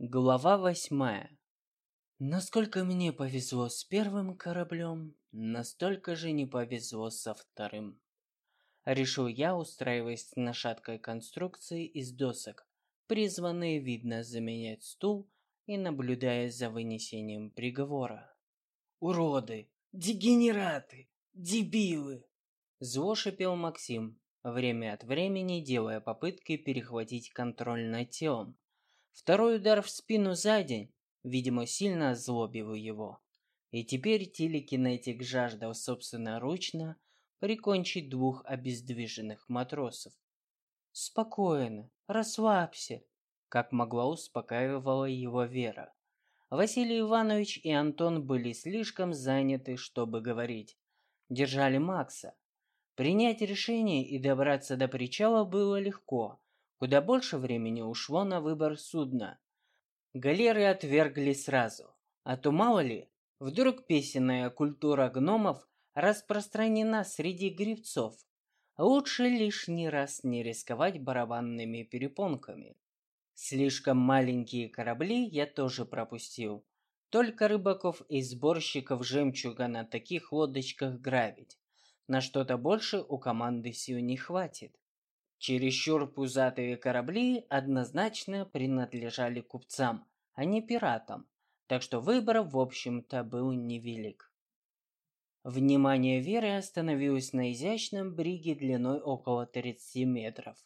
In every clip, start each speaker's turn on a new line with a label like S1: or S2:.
S1: Глава восьмая. Насколько мне повезло с первым кораблем, настолько же не повезло со вторым. Решил я, устраиваясь на шаткой конструкции из досок, призванные, видно, заменять стул и наблюдая за вынесением приговора. «Уроды! Дегенераты! Дебилы!» Зло шипел Максим, время от времени делая попытки перехватить контроль над телом. Второй удар в спину за день, видимо, сильно озлобил его. И теперь телекинетик жаждал собственноручно прикончить двух обездвиженных матросов. «Спокойно, расслабься», — как могла успокаивала его Вера. Василий Иванович и Антон были слишком заняты, чтобы говорить. Держали Макса. Принять решение и добраться до причала было легко, Куда больше времени ушло на выбор судна. Галеры отвергли сразу, а то мало ли, вдруг песенная культура гномов распространена среди гребцов. Лучше лишний раз не рисковать барабанными перепонками. Слишком маленькие корабли я тоже пропустил. Только рыбаков и сборщиков жемчуга на таких лодочках грабить. На что-то больше у команды сил не хватит. Чересчур пузатые корабли однозначно принадлежали купцам, а не пиратам, так что выбор, в общем-то, был невелик. Внимание Веры остановилось на изящном бриге длиной около 30 метров,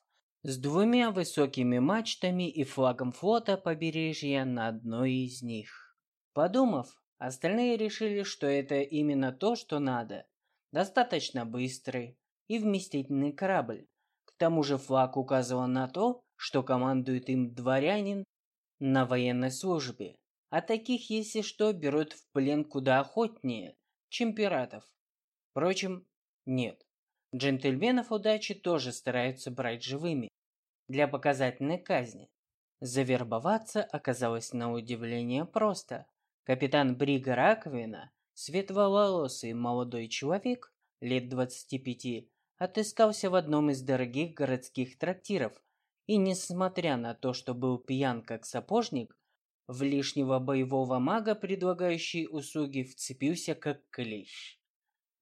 S1: с двумя высокими мачтами и флагом флота побережья на одной из них. Подумав, остальные решили, что это именно то, что надо. Достаточно быстрый и вместительный корабль, тому же флаг указывал на то, что командует им дворянин на военной службе, а таких, если что, берут в плен куда охотнее, чем пиратов. Впрочем, нет. Джентльменов удачи тоже стараются брать живыми, для показательной казни. Завербоваться оказалось на удивление просто. Капитан Брига Раковина, светловолосый молодой человек, лет 25, отыскался в одном из дорогих городских трактиров, и несмотря на то, что был пьян как сапожник, в лишнего боевого мага, предлагающий услуги, вцепился как клещ.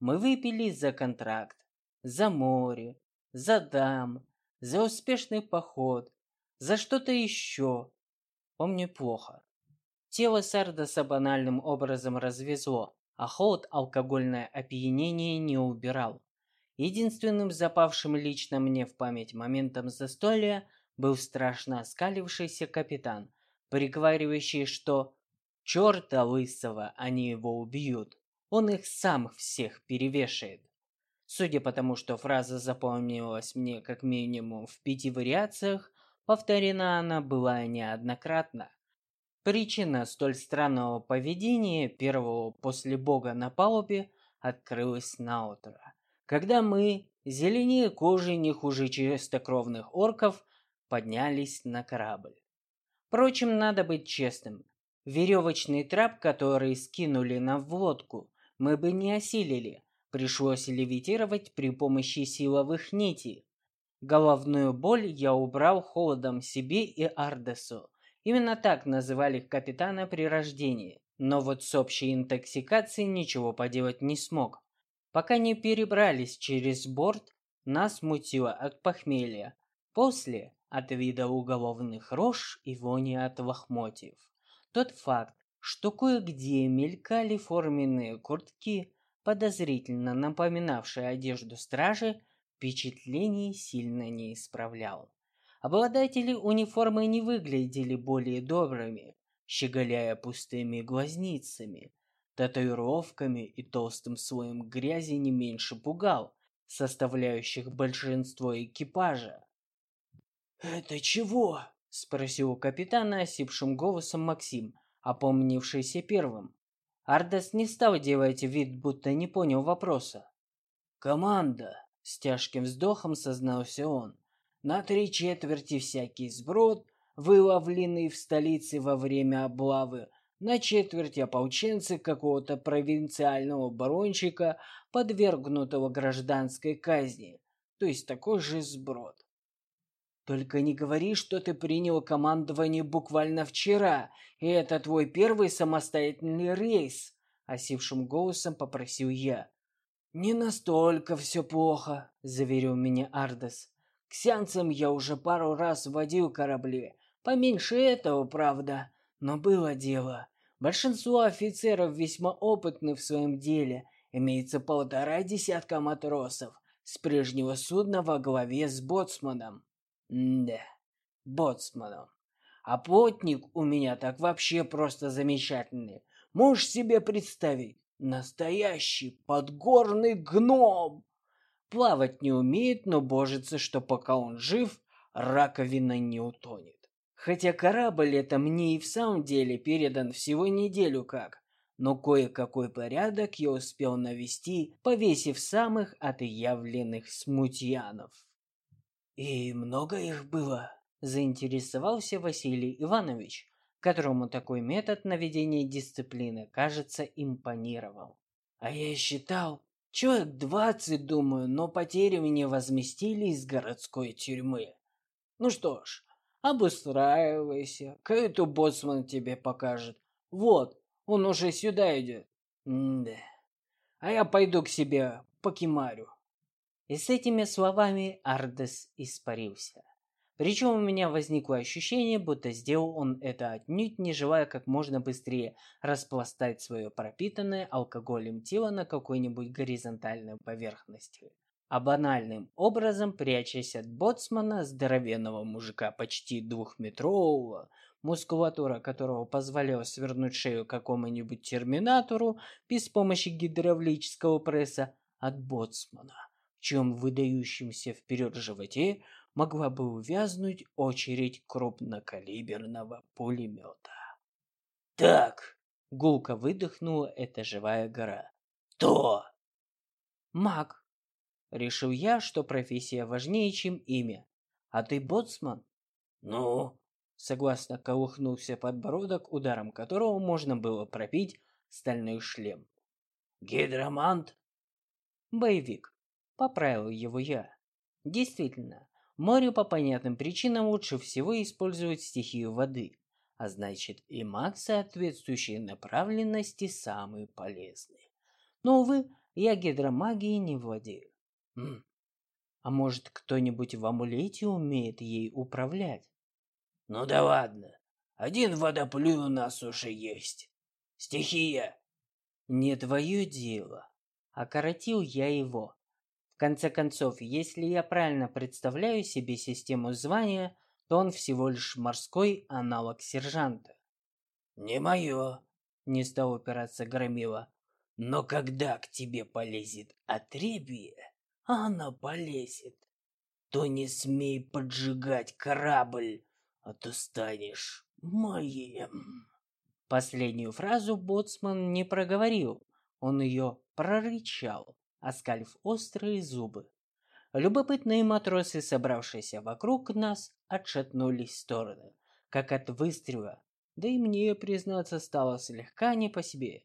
S1: Мы выпили за контракт, за море, за дам, за успешный поход, за что-то еще. Помню плохо. Тело Сардаса банальным образом развезло, а холод алкогольное опьянение не убирал. Единственным запавшим лично мне в память моментом застолья был страшно оскалившийся капитан, приговаривающий, что «Чёрта лысого, они его убьют, он их сам всех перевешает». Судя по тому, что фраза запомнилась мне как минимум в пяти вариациях, повторена она была неоднократно. Причина столь странного поведения первого после бога на палубе открылась наутро когда мы, зеленее кожи не хуже чистокровных орков, поднялись на корабль. Впрочем, надо быть честным. Веревочный трап, который скинули нам в лодку, мы бы не осилили. Пришлось левитировать при помощи силовых нитей. Головную боль я убрал холодом себе и Ардесу. Именно так называли капитана при рождении. Но вот с общей интоксикацией ничего поделать не смог. Пока не перебрались через борт, нас мутило от похмелья. После – от вида уголовных рож и вони от лохмотьев. Тот факт, что кое-где мелькали форменные куртки, подозрительно напоминавшие одежду стражи, впечатлений сильно не исправлял. Обладатели униформы не выглядели более добрыми, щеголяя пустыми глазницами, татуировками и толстым слоем грязи не меньше пугал, составляющих большинство экипажа. «Это чего?» – спросил у капитана осипшим голосом Максим, опомнившийся первым. Ардес не стал делать вид, будто не понял вопроса. «Команда!» – с тяжким вздохом сознался он. «На три четверти всякий сброд, выловленный в столице во время облавы, на четверть ополченцы какого-то провинциального барончика, подвергнутого гражданской казни, то есть такой же сброд. Только не говори, что ты принял командование буквально вчера, и это твой первый самостоятельный рейс, осипшим голосом попросил я. Не настолько все плохо, заверил меня Ардес. К сеансам я уже пару раз водил корабли, поменьше этого, правда, но было дело. Большинство офицеров весьма опытны в своем деле, имеется полтора десятка матросов с прежнего судна во главе с боцманом. Да, боцманом. А плотник у меня так вообще просто замечательный. Можешь себе представить? Настоящий подгорный гном. Плавать не умеет, но божится, что пока он жив, раковина не утонет. Хотя корабль это мне и в самом деле передан всего неделю как, но кое-какой порядок я успел навести, повесив самых отъявленных смутьянов. «И много их было?» – заинтересовался Василий Иванович, которому такой метод наведения дисциплины, кажется, импонировал. «А я считал, человек двадцать, думаю, но потери мне возместили из городской тюрьмы. Ну что ж, обустраивайся, каюту боцман тебе покажет. Вот, он уже сюда идет. Да. А я пойду к себе покемарю». И с этими словами Ардес испарился. Причем у меня возникло ощущение, будто сделал он это отнюдь не желая как можно быстрее распластать свое пропитанное алкоголем тело на какой-нибудь горизонтальной поверхности, а банальным образом прячась от боцмана, здоровенного мужика почти двухметрового, мускулатура которого позволяла свернуть шею какому-нибудь терминатору без помощи гидравлического пресса, от боцмана чем выдающемся вперед животе могла бы увязнуть очередь крупнокалиберного пулемета. «Так!» — гулко выдохнула эта живая гора. «То!» «Маг!» — решил я, что профессия важнее, чем имя. «А ты боцман?» «Ну?» — согласно колыхнулся подбородок, ударом которого можно было пропить стальной шлем. «Гидромант?» «Боевик», Поправил его я. Действительно, морю по понятным причинам лучше всего использовать стихию воды, а значит и маг соответствующей направленности самый полезный. Но, увы, я гидромагией не владею. М а может, кто-нибудь в амулете умеет ей управлять? Ну да ладно. Один водоплюй у нас уже есть. Стихия. Не твое дело. Окоротил я его конце концов, если я правильно представляю себе систему звания, то он всего лишь морской аналог сержанта. «Не мое», — не стал упираться Громила. «Но когда к тебе полезет отребье, а она полезет, то не смей поджигать корабль, а то станешь моим». Последнюю фразу боцман не проговорил, он ее прорычал оскалив острые зубы. Любопытные матросы, собравшиеся вокруг нас, отшатнулись в стороны, как от выстрела, да и мне, признаться, стало слегка не по себе.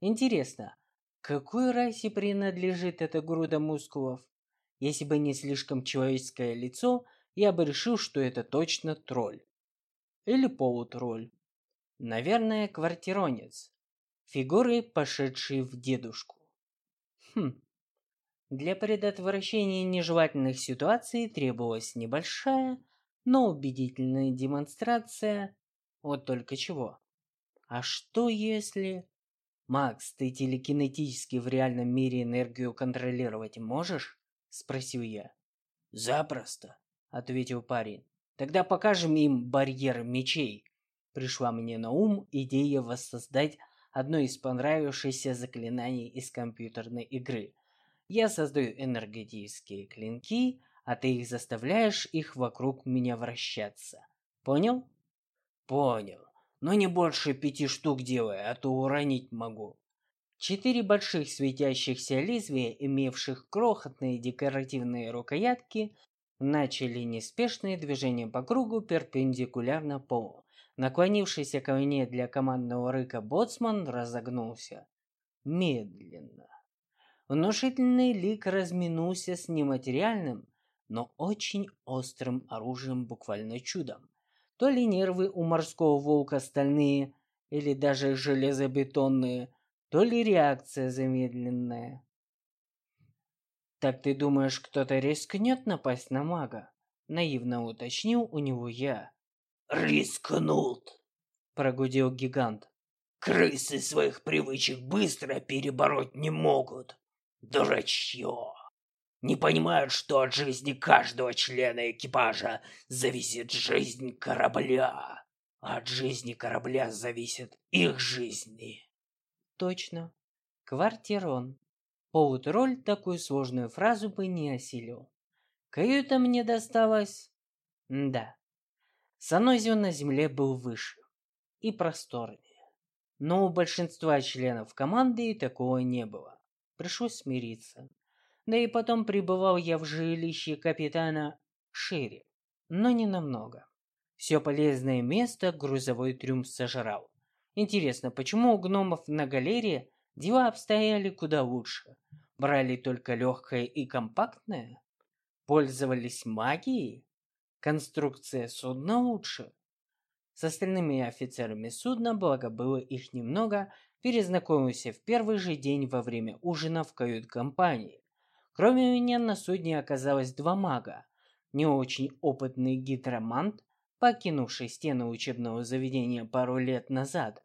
S1: Интересно, какой расе принадлежит эта груда мускулов? Если бы не слишком человеческое лицо, я бы решил, что это точно тролль. Или полутролль. Наверное, квартиронец. Фигуры, пошедшие в дедушку. Хм, для предотвращения нежелательных ситуаций требовалась небольшая, но убедительная демонстрация. Вот только чего. А что если... «Макс, ты телекинетически в реальном мире энергию контролировать можешь?» – спросил я. «Запросто», – ответил парень. «Тогда покажем им барьер мечей». Пришла мне на ум идея воссоздать одно из понравившихся заклинаний из компьютерной игры – я создаю энергетические клинки, а ты их заставляешь их вокруг меня вращаться. Понял? Понял. Но не больше пяти штук делай, а то уронить могу. Четыре больших светящихся лезвия, имевших крохотные декоративные рукоятки, начали неспешные движения по кругу перпендикулярно полу. Наклонившийся ко мне для командного рыка боцман разогнулся. Медленно. Внушительный лик разминулся с нематериальным, но очень острым оружием буквально чудом. То ли нервы у морского волка стальные, или даже железобетонные, то ли реакция замедленная. «Так ты думаешь, кто-то рискнет напасть на мага?» Наивно уточнил у него я.
S2: «Рискнут!» – прогудел гигант. «Крысы своих привычек быстро перебороть не могут. Дурачье! Не понимают, что от жизни каждого члена экипажа зависит жизнь корабля, а от жизни корабля зависит их жизни».
S1: «Точно. Квартирон. Полутролль такую сложную фразу бы не осилил. Каюта мне досталась... Да. Санузел на земле был выше и просторнее. Но у большинства членов команды такого не было. Пришлось смириться. Да и потом пребывал я в жилище капитана шире, но не намного. Все полезное место грузовой трюм сожрал. Интересно, почему у гномов на галерее дела обстояли куда лучше? Брали только легкое и компактное? Пользовались магией? Конструкция судна лучше? С остальными офицерами судна, благо было их немного, перезнакомился в первый же день во время ужина в кают-компании. Кроме меня на судне оказалось два мага. Не очень опытный гидромант, покинувший стены учебного заведения пару лет назад,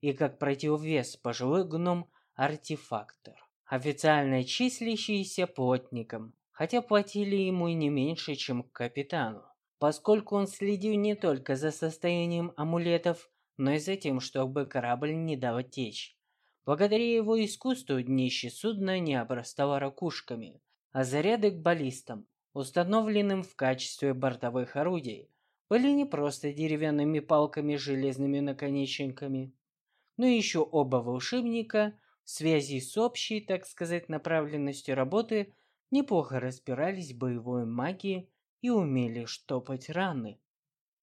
S1: и как противовес пожилой гном-артефактор, официально числящийся плотником, хотя платили ему не меньше, чем капитану, поскольку он следил не только за состоянием амулетов, но и за тем, чтобы корабль не дал течь. Благодаря его искусству днище судна не обрастало ракушками, а заряды к баллистам, установленным в качестве бортовых орудий, были не просто деревянными палками с железными наконечниками, но еще оба волшебника в связи с общей, так сказать, направленностью работы неплохо разбирались в боевой магии и умели штопать раны.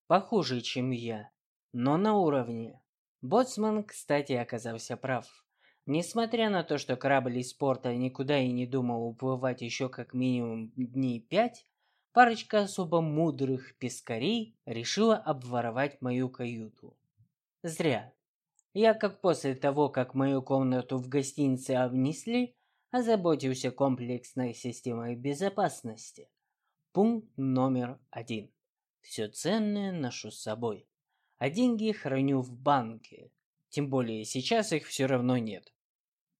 S1: Похуже, чем я, но на уровне. Боцман, кстати, оказался прав. Несмотря на то, что корабль из порта никуда и не думал уплывать еще как минимум дней пять, парочка особо мудрых пескарей решила обворовать мою каюту. Зря. Я, как после того, как мою комнату в гостинице обнесли, озаботился комплексной системой безопасности. Пункт номер один. Все ценное ношу с собой, а деньги храню в банке. Тем более сейчас их все равно нет.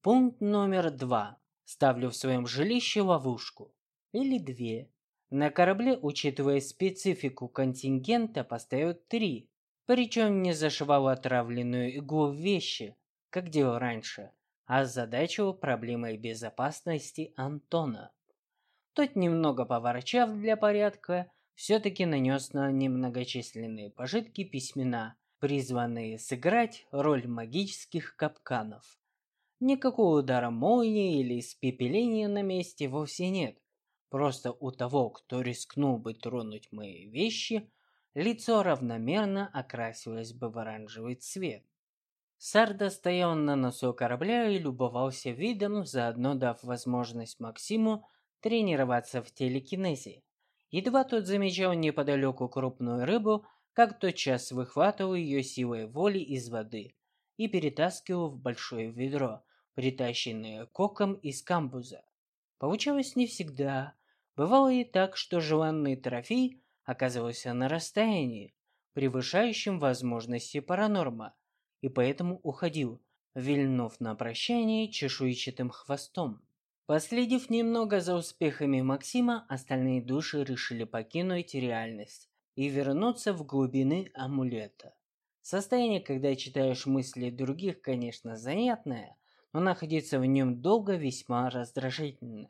S1: Пункт номер два. Ставлю в своем жилище ловушку. Или две. На корабле, учитывая специфику контингента, поставят три. Причем не зашивал отравленную иглу в вещи, как делал раньше, а озадачил проблемой безопасности Антона. Тот, немного поворчав для порядка, все-таки нанес на немногочисленные пожитки письмена, призванные сыграть роль магических капканов. Никакого удара молнии или испепеления на месте вовсе нет. Просто у того, кто рискнул бы тронуть мои вещи, лицо равномерно окрасилось бы в оранжевый цвет. Сарда стоял на носу корабля и любовался видом, заодно дав возможность Максиму тренироваться в телекинезе. Едва тот замечал неподалеку крупную рыбу, как тотчас выхватывал ее силой воли из воды и перетаскивал в большое ведро, притащенное коком из камбуза. Получалось не всегда. Бывало и так, что желанный трофей оказывался на расстоянии, превышающем возможности паранорма, и поэтому уходил, вильнув на прощание чешуйчатым хвостом. Последив немного за успехами Максима, остальные души решили покинуть реальность и вернуться в глубины амулета. Состояние, когда читаешь мысли других, конечно, занятное, но находиться в нем долго весьма раздражительно.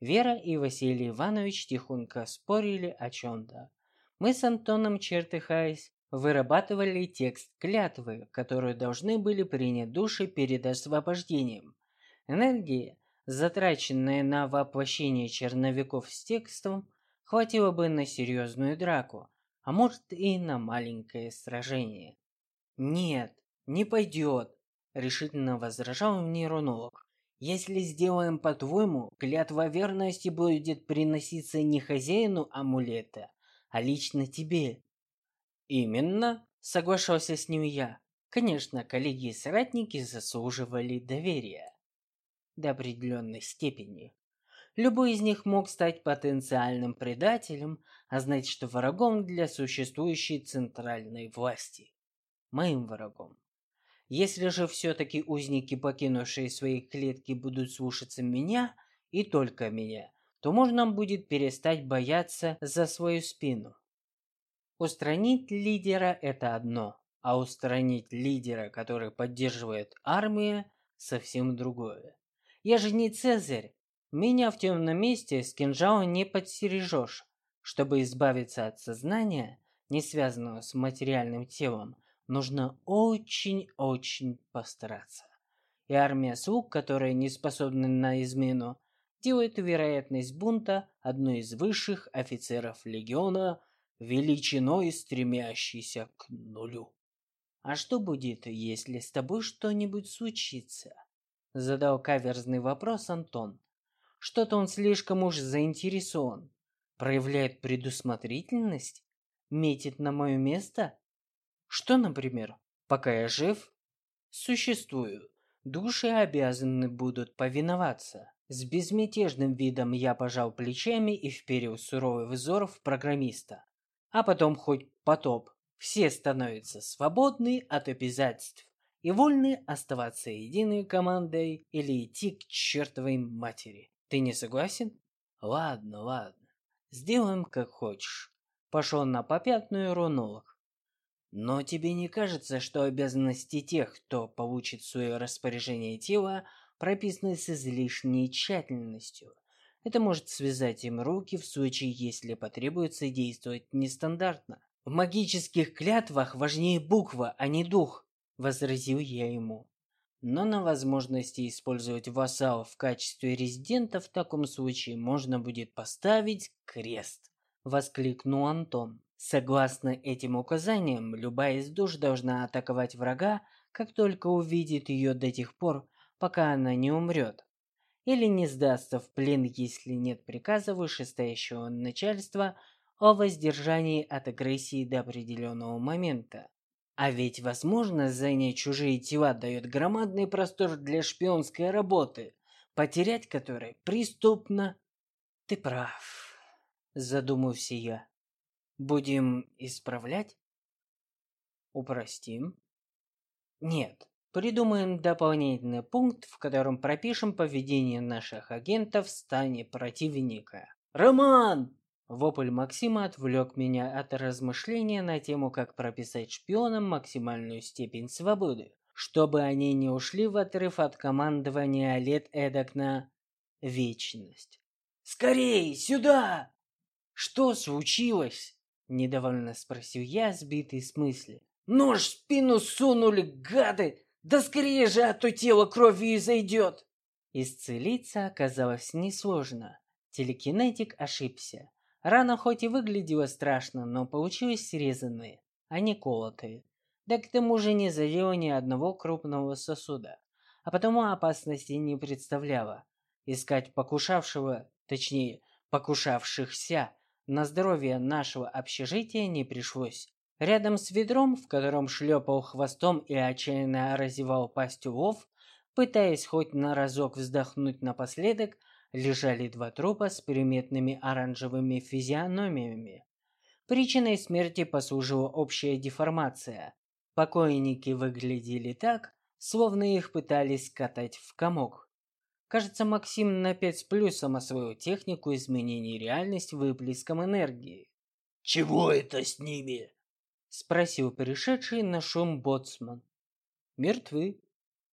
S1: Вера и Василий Иванович тихонько спорили о чем-то. Мы с Антоном, чертыхаясь, вырабатывали текст клятвы, которую должны были принять души перед освобождением. Энергии, затраченная на воплощение черновиков с текстом, хватило бы на серьезную драку, а может и на маленькое сражение. «Нет, не пойдет», – решительно возражал мне Рунолог. Если сделаем по-твоему, клятва верности будет приноситься не хозяину амулета, а лично тебе. Именно, соглашался с ним я. Конечно, коллеги и соратники заслуживали доверия. До определенной степени. Любой из них мог стать потенциальным предателем, а значит, врагом для существующей центральной власти. Моим врагом. Если же все-таки узники, покинувшие свои клетки, будут слушаться меня и только меня, то можно будет перестать бояться за свою спину. Устранить лидера – это одно, а устранить лидера, который поддерживает армию – совсем другое. Я же не Цезарь, меня в темном месте с кинжалом не подстережешь. Чтобы избавиться от сознания, не связанного с материальным телом, нужно очень-очень постараться. И армия слуг, которые не способны на измену, делает вероятность бунта одной из высших офицеров легиона величиной стремящейся к нулю. «А что будет, если с тобой что-нибудь случится?» Задал каверзный вопрос Антон. Что-то он слишком уж заинтересован. Проявляет предусмотрительность? Метит на мое место? Что, например, пока я жив? Существую. Души обязаны будут повиноваться. С безмятежным видом я пожал плечами и вперил суровый взор в программиста. А потом хоть потоп. Все становятся свободны от обязательств и вольны оставаться единой командой или идти к чертовой матери. Ты не согласен? Ладно, ладно. Сделаем как хочешь. Пошел на попятную рунолог. Но тебе не кажется, что обязанности тех, кто получит свое распоряжение тела, прописаны с излишней тщательностью? Это может связать им руки в случае, если потребуется действовать нестандартно. В магических клятвах важнее буква, а не дух, возразил я ему но на возможности использовать вассалов в качестве резидента в таком случае можно будет поставить крест, воскликнул Антон. Согласно этим указаниям, любая из душ должна атаковать врага, как только увидит ее до тех пор, пока она не умрет, или не сдастся в плен, если нет приказа вышестоящего начальства о воздержании от агрессии до определенного момента. А ведь возможность занять чужие тела дает громадный простор для шпионской работы, потерять который преступно. Ты прав, задумался я. Будем исправлять? Упростим? Нет, придумаем дополнительный пункт, в котором пропишем поведение наших агентов в стане противника. Роман! Вопль Максима отвлек меня от размышления на тему, как прописать шпионам максимальную степень свободы, чтобы они не ушли в отрыв от командования лет эдак на вечность. «Скорей, сюда!» «Что случилось?» – недовольно спросил я, сбитый с мысли. «Нож в спину сунули, гады! Да скорее же, а то тело кровью изойдет!» Исцелиться оказалось несложно. Телекинетик ошибся. Рана хоть и выглядела страшно, но получилась срезанные, а не колотые. Да к тому же не задела ни одного крупного сосуда, а потому опасности не представляла. Искать покушавшего, точнее, покушавшихся на здоровье нашего общежития не пришлось. Рядом с ведром, в котором шлепал хвостом и отчаянно разевал пасть улов, пытаясь хоть на разок вздохнуть напоследок, лежали два трупа с приметными оранжевыми физиономиями. Причиной смерти послужила общая деформация. Покойники выглядели так, словно их пытались скатать в комок. Кажется, Максим на пять с плюсом освоил технику изменения реальности выплеском энергии.
S2: «Чего это с ними?»
S1: — спросил пришедший на шум боцман. «Мертвы».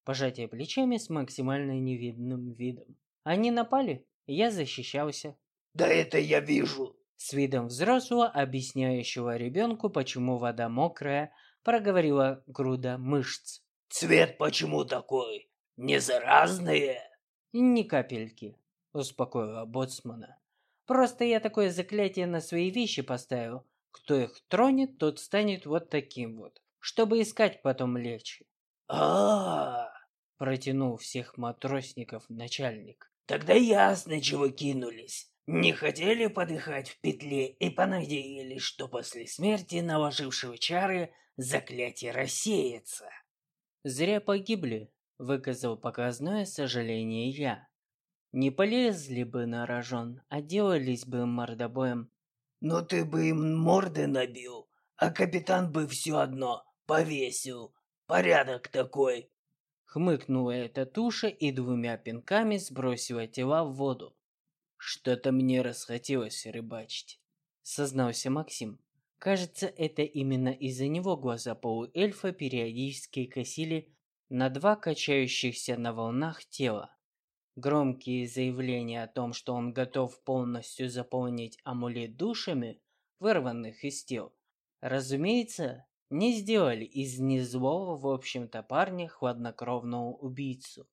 S1: Пожатие плечами с максимально невидным видом. Они напали, я защищался.
S2: Да это я вижу.
S1: С видом взрослого, объясняющего ребенку, почему вода мокрая, проговорила груда мышц.
S2: Цвет почему такой? Не заразные?
S1: Ни капельки, успокоила боцмана. Просто я такое заклятие на свои вещи поставил. Кто их тронет, тот станет вот таким вот, чтобы искать потом легче.
S2: А, -а, -а
S1: Протянул всех матросников начальник.
S2: Тогда ясно, чего кинулись. Не хотели подыхать в петле и понадеялись, что после смерти наложившего чары заклятие рассеется.
S1: Зря погибли, выказал показное сожаление я. Не полезли бы на рожон, а делались бы мордобоем.
S2: Но ты бы им морды набил, а капитан бы все одно повесил. Порядок такой.
S1: Хмыкнула эта туша и двумя пинками сбросила тела в воду. Что-то мне расхотелось рыбачить, сознался Максим. Кажется, это именно из-за него глаза полуэльфа периодически косили на два качающихся на волнах тела. Громкие заявления о том, что он готов полностью заполнить амулет душами, вырванных из тел, разумеется, не сделали из незлого, в общем-то, парня хладнокровного убийцу.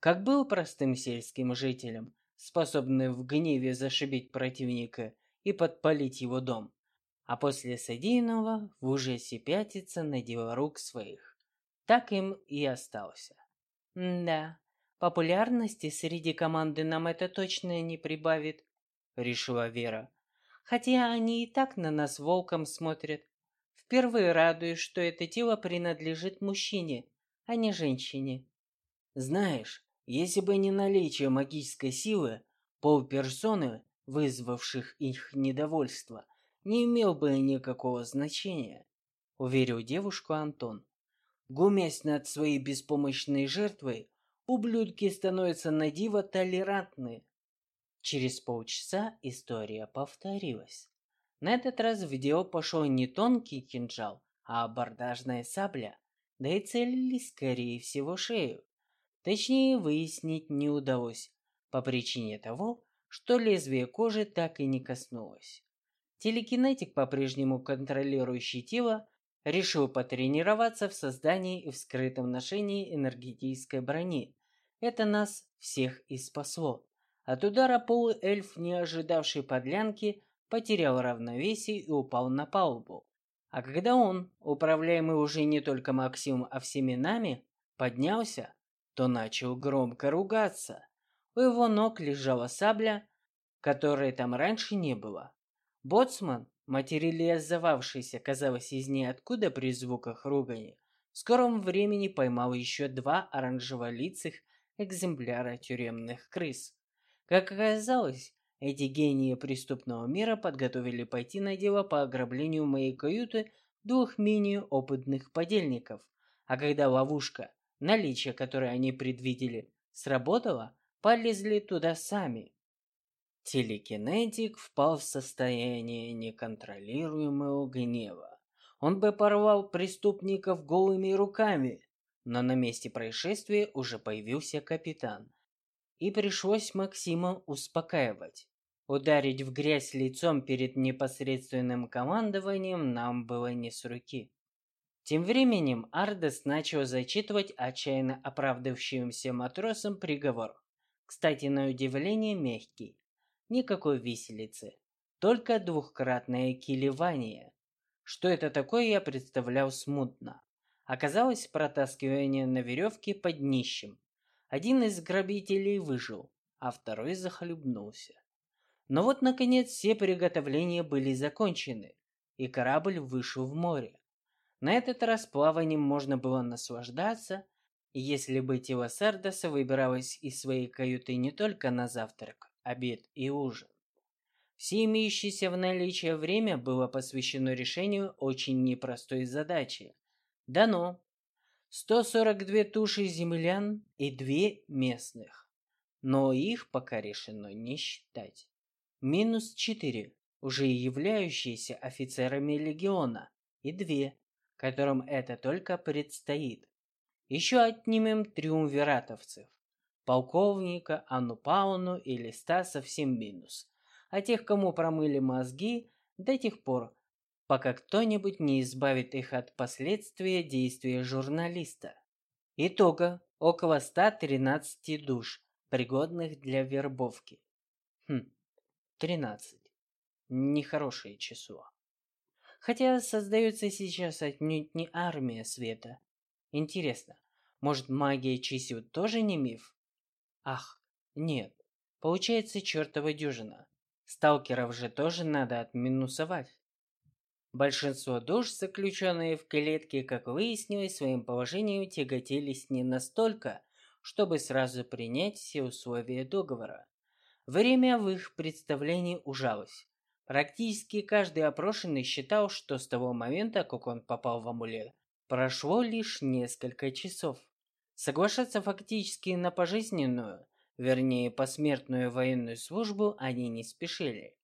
S1: Как был простым сельским жителем, способным в гневе зашибить противника и подпалить его дом, а после содеянного в ужасе пятиться на дело рук своих. Так им и остался. Да, популярности среди команды нам это точно не прибавит, решила Вера. Хотя они и так на нас волком смотрят. Впервые радуюсь, что это тело принадлежит мужчине, а не женщине. Знаешь, если бы не наличие магической силы, полперсоны, вызвавших их недовольство, не имел бы никакого значения, уверил девушку Антон. Гумясь над своей беспомощной жертвой, ублюдки становятся на диво толерантны. Через полчаса история повторилась. На этот раз в дело пошел не тонкий кинжал, а абордажная сабля, да и целили, скорее всего, шею. Точнее, выяснить не удалось, по причине того, что лезвие кожи так и не коснулось. Телекинетик, по-прежнему контролирующий тело, решил потренироваться в создании и в скрытом ношении энергетической брони. Это нас всех и спасло. От удара полуэльф, не ожидавший подлянки, потерял равновесие и упал на палубу. А когда он, управляемый уже не только Максимом, а всеми нами, поднялся, то начал громко ругаться. У его ног лежала сабля, которой там раньше не было. Боцман, материализовавшийся, казалось, из ниоткуда при звуках ругани, в скором времени поймал еще два оранжеволицых экземпляра тюремных крыс. Как оказалось, эти гении преступного мира подготовили пойти на дело по ограблению моей каюты двух менее опытных подельников. А когда ловушка, наличие которой они предвидели, сработала, полезли туда сами. Телекинетик впал в состояние неконтролируемого гнева. Он бы порвал преступников голыми руками, но на месте происшествия уже появился капитан. И пришлось Максима успокаивать. Ударить в грязь лицом перед непосредственным командованием нам было не с руки. Тем временем Ардес начал зачитывать отчаянно оправдывающимся матросам приговор. Кстати, на удивление мягкий. Никакой виселицы, только двухкратное киливание. Что это такое, я представлял смутно. Оказалось протаскивание на веревке под днищем. Один из грабителей выжил, а второй захлебнулся. Но вот, наконец, все приготовления были закончены, и корабль вышел в море. На этот раз плаванием можно было наслаждаться, и если бы тело Сардоса выбиралось из своей каюты не только на завтрак, обед и ужин. Все имеющееся в наличии время было посвящено решению очень непростой задачи. Дано 142 туши землян и две местных. Но их пока решено не считать. Минус 4, уже являющиеся офицерами легиона, и две, которым это только предстоит. Еще отнимем триумвиратовцев полковника, Анну Пауну и листа совсем минус. А тех, кому промыли мозги, до тех пор, пока кто-нибудь не избавит их от последствия действия журналиста. Итога около 113 душ, пригодных для вербовки. Хм, 13. Нехорошее число. Хотя создается сейчас отнюдь не армия света. Интересно, Может, магия чисел тоже не миф? Ах, нет. Получается чертова дюжина. Сталкеров же тоже надо отминусовать. Большинство душ, заключенные в клетке, как выяснилось, своим положением тяготились не настолько, чтобы сразу принять все условия договора. Время в их представлении ужалось. Практически каждый опрошенный считал, что с того момента, как он попал в амулет, прошло лишь несколько часов. Соглашаться фактически на пожизненную, вернее посмертную военную службу они не спешили.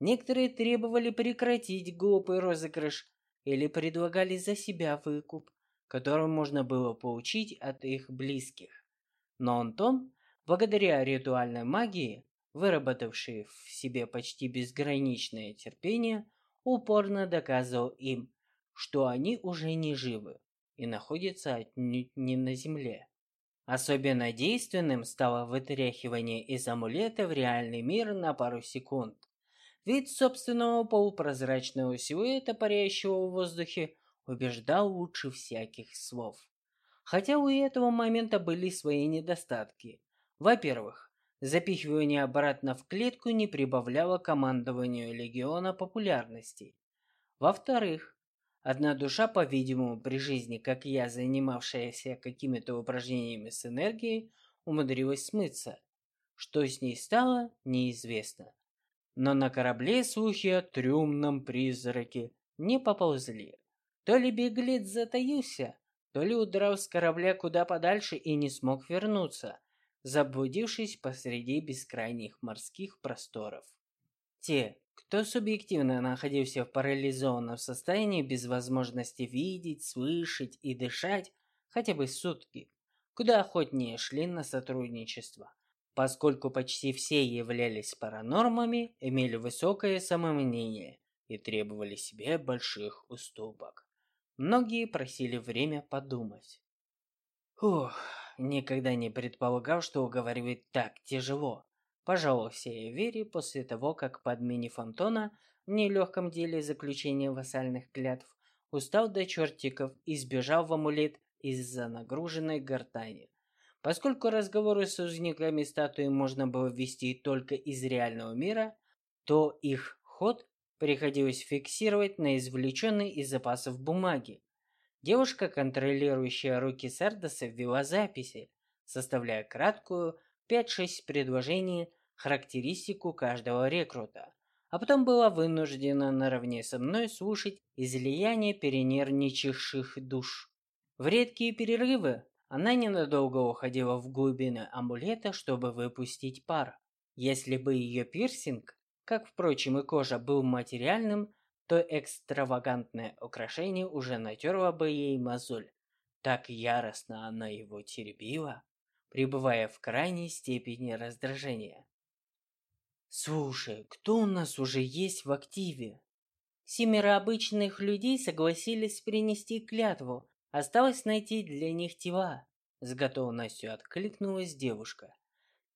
S1: Некоторые требовали прекратить глупый розыгрыш или предлагали за себя выкуп, который можно было получить от их близких. Но Антон, благодаря ритуальной магии, выработавший в себе почти безграничное терпение, упорно доказывал им, что они уже не живы и находятся отнюдь не на земле. Особенно действенным стало вытряхивание из амулета в реальный мир на пару секунд. Вид собственного полупрозрачного силуэта, парящего в воздухе, убеждал лучше всяких слов. Хотя у этого момента были свои недостатки. Во-первых, запихивание обратно в клетку не прибавляло командованию легиона популярности. Во-вторых, одна душа, по-видимому, при жизни, как я, занимавшаяся какими-то упражнениями с энергией, умудрилась смыться. Что с ней стало, неизвестно. Но на корабле слухи о трюмном призраке не поползли. То ли беглец затаился, то ли удрал с корабля куда подальше и не смог вернуться, заблудившись посреди бескрайних морских просторов. Те, кто субъективно находился в парализованном состоянии без возможности видеть, слышать и дышать хотя бы сутки, куда охотнее шли на сотрудничество, поскольку почти все являлись паранормами, имели высокое самомнение и требовали себе больших уступок. Многие просили время подумать. Ух, никогда не предполагал, что уговаривать так тяжело. Пожаловался я Вере после того, как по админе Фонтона в нелегком деле заключения вассальных клятв устал до чертиков и сбежал в амулет из-за нагруженной гортани. Поскольку разговоры с узниками статуи можно было вести только из реального мира, то их ход приходилось фиксировать на извлеченной из запасов бумаги. Девушка, контролирующая руки Сардоса, ввела записи, составляя краткую 5-6 предложений характеристику каждого рекрута, а потом была вынуждена наравне со мной слушать излияние перенервничавших душ. В редкие перерывы она ненадолго уходила в глубины амулета, чтобы выпустить пар. Если бы ее пирсинг, как, впрочем, и кожа, был материальным, то экстравагантное украшение уже натерло бы ей мозоль. Так яростно она его теребила, пребывая в крайней степени раздражения. «Слушай, кто у нас уже есть в активе?» Семеро обычных людей согласились принести клятву, Осталось найти для них тела. С готовностью откликнулась девушка.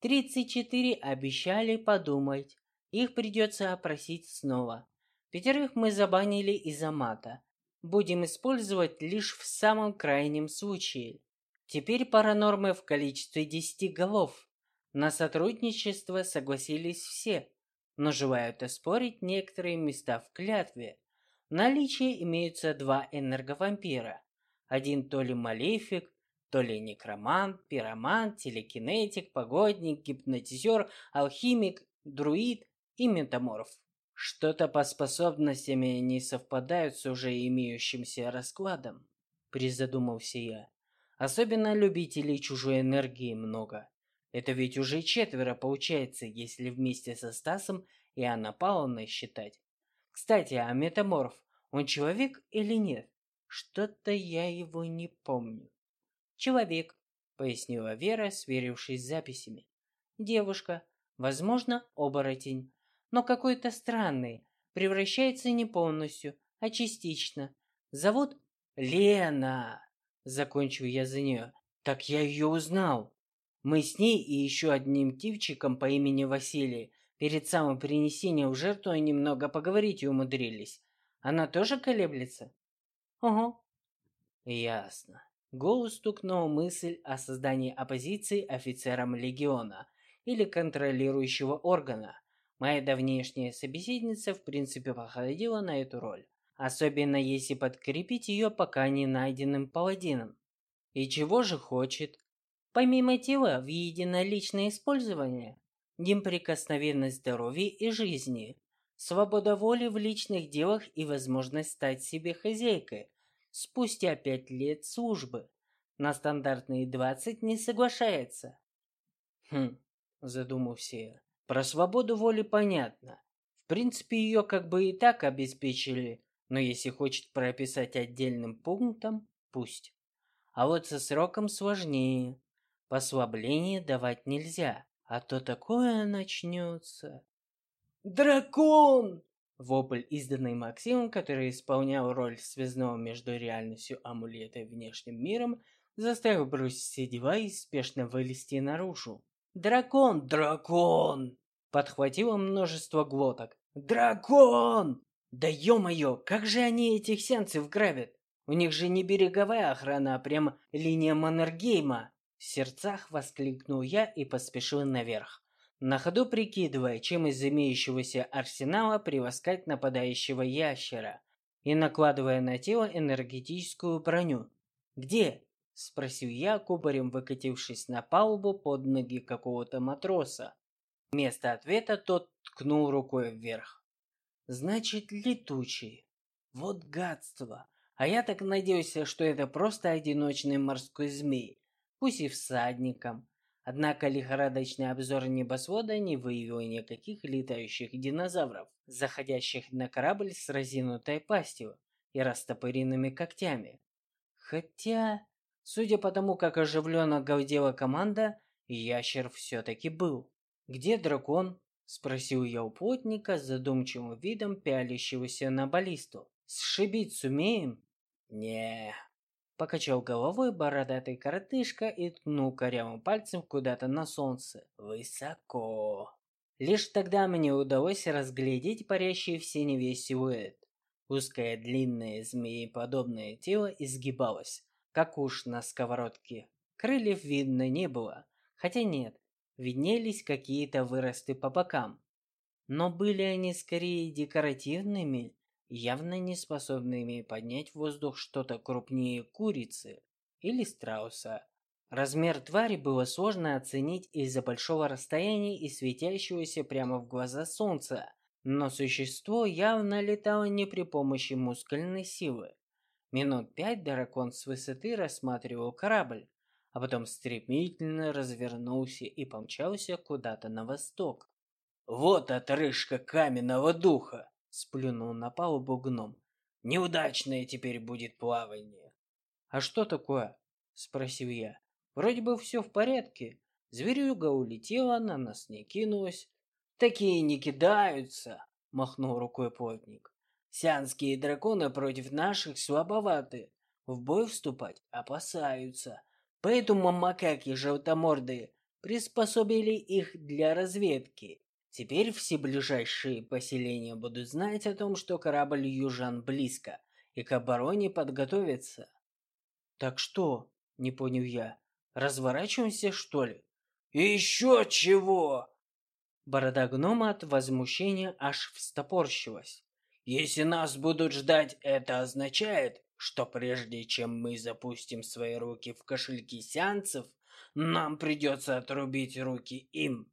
S1: Тридцать четыре обещали подумать. Их придется опросить снова. Пятерых мы забанили из-за мата. Будем использовать лишь в самом крайнем случае. Теперь паранормы в количестве десяти голов. На сотрудничество согласились все, но желают оспорить некоторые места в клятве. В наличии имеются два энерговампира. Один то ли малефик, то ли некромант, пиромант, телекинетик, погодник, гипнотизер, алхимик, друид и метаморф. Что-то по способностям не совпадают с уже имеющимся раскладом, призадумался я. Особенно любителей чужой энергии много. Это ведь уже четверо получается, если вместе со Стасом и Анна Павловной считать. Кстати, а метаморф, он человек или нет? Что-то я его не помню. Человек, пояснила Вера, сверившись с записями. Девушка, возможно, оборотень, но какой-то странный, превращается не полностью, а частично. Зовут Лена. Закончил я за нее. Так я ее узнал. Мы с ней и еще одним тивчиком по имени Василий перед самым принесением в жертву немного поговорить и умудрились. Она тоже колеблется? Ого. Ясно. Голову стукнула мысль о создании оппозиции офицерам легиона или контролирующего органа. Моя давнешняя собеседница в принципе походила на эту роль, особенно если подкрепить ее пока не найденным паладином. И чего же хочет? Помимо тела, в единоличное использование, неприкосновенность здоровья и жизни, свобода воли в личных делах и возможность стать себе хозяйкой спустя пять лет службы. На стандартные двадцать не соглашается. Хм, задумался я. Про свободу воли понятно. В принципе, ее как бы и так обеспечили, но если хочет прописать отдельным пунктом, пусть. А вот со сроком сложнее. Послабление давать нельзя, а то такое начнется. «Дракон!» Вопль, изданный Максимом, который исполнял роль связного между реальностью амулета и внешним миром, заставил бросить все дела и спешно вылезти наружу. «Дракон! Дракон!» Подхватило множество глоток. «Дракон!» «Да ё-моё, как же они этих сеансов грабят? У них же не береговая охрана, а прям линия Маннергейма!» В сердцах воскликнул я и поспешил наверх на ходу прикидывая, чем из имеющегося арсенала превоскать нападающего ящера, и накладывая на тело энергетическую броню. «Где?» – спросил я, кубарем выкатившись на палубу под ноги какого-то матроса. Вместо ответа тот ткнул рукой вверх. «Значит, летучий. Вот гадство. А я так надеялся, что это просто одиночный морской змей, пусть и всадником, Однако лихорадочный обзор небосвода не выявил никаких летающих динозавров, заходящих на корабль с разинутой пастью и растопыренными когтями. Хотя, судя по тому, как оживленно галдела команда, ящер все-таки был. «Где дракон?» – спросил я у плотника с задумчивым видом пялящегося на баллисту. «Сшибить сумеем?» «Не, Покачал головой бородатый коротышка и ткнул корявым пальцем куда-то на солнце. Высоко. Лишь тогда мне удалось разглядеть парящий в синеве силуэт. Узкое длинное змееподобное тело изгибалось, как уж на сковородке. Крыльев видно не было, хотя нет, виднелись какие-то выросты по бокам. Но были они скорее декоративными, явно не способными поднять в воздух что-то крупнее курицы или страуса. Размер твари было сложно оценить из-за большого расстояния и светящегося прямо в глаза солнца, но существо явно летало не при помощи мускульной силы. Минут пять дракон с высоты рассматривал корабль, а потом стремительно развернулся и помчался куда-то на восток. «Вот отрыжка каменного духа!» Сплюнул на палубу гном. Неудачное теперь будет плавание. А что такое? Спросил я. Вроде бы все в порядке. Зверюга улетела, на нас не кинулась. Такие не кидаются, махнул рукой плотник. Сианские драконы против наших слабоваты. В бой вступать опасаются. Поэтому макаки желтомордые приспособили их для разведки. Теперь все ближайшие поселения будут знать о том, что корабль южан близко, и к обороне подготовятся. Так что, не понял я, разворачиваемся, что ли? Еще чего? Борода гнома от возмущения аж встопорщилась. Если нас будут ждать, это означает, что прежде чем мы запустим свои руки в кошельки сеансов, нам придется отрубить руки им.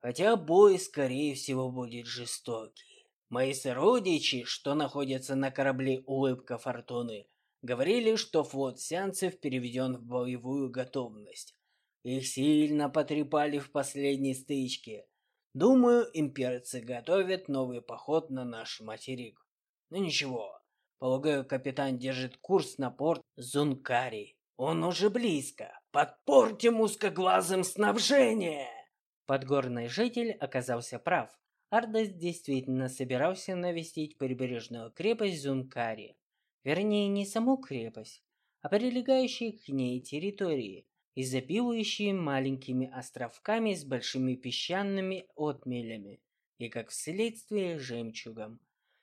S1: Хотя бой, скорее всего, будет жестокий. Мои сородичи, что находятся на корабле «Улыбка Фортуны», говорили, что флот сеансов переведен в боевую готовность. Их сильно потрепали в последней стычке. Думаю, имперцы готовят новый поход на наш материк. Но ну ничего, полагаю, капитан держит курс на порт Зункари. Он уже близко. Подпортим узкоглазым снабжение! Подгорный житель оказался прав. Ардес действительно собирался навестить прибрежную крепость Зункари. Вернее, не саму крепость, а прилегающие к ней территории, изобилующие маленькими островками с большими песчаными отмелями и, как следствие, жемчугом.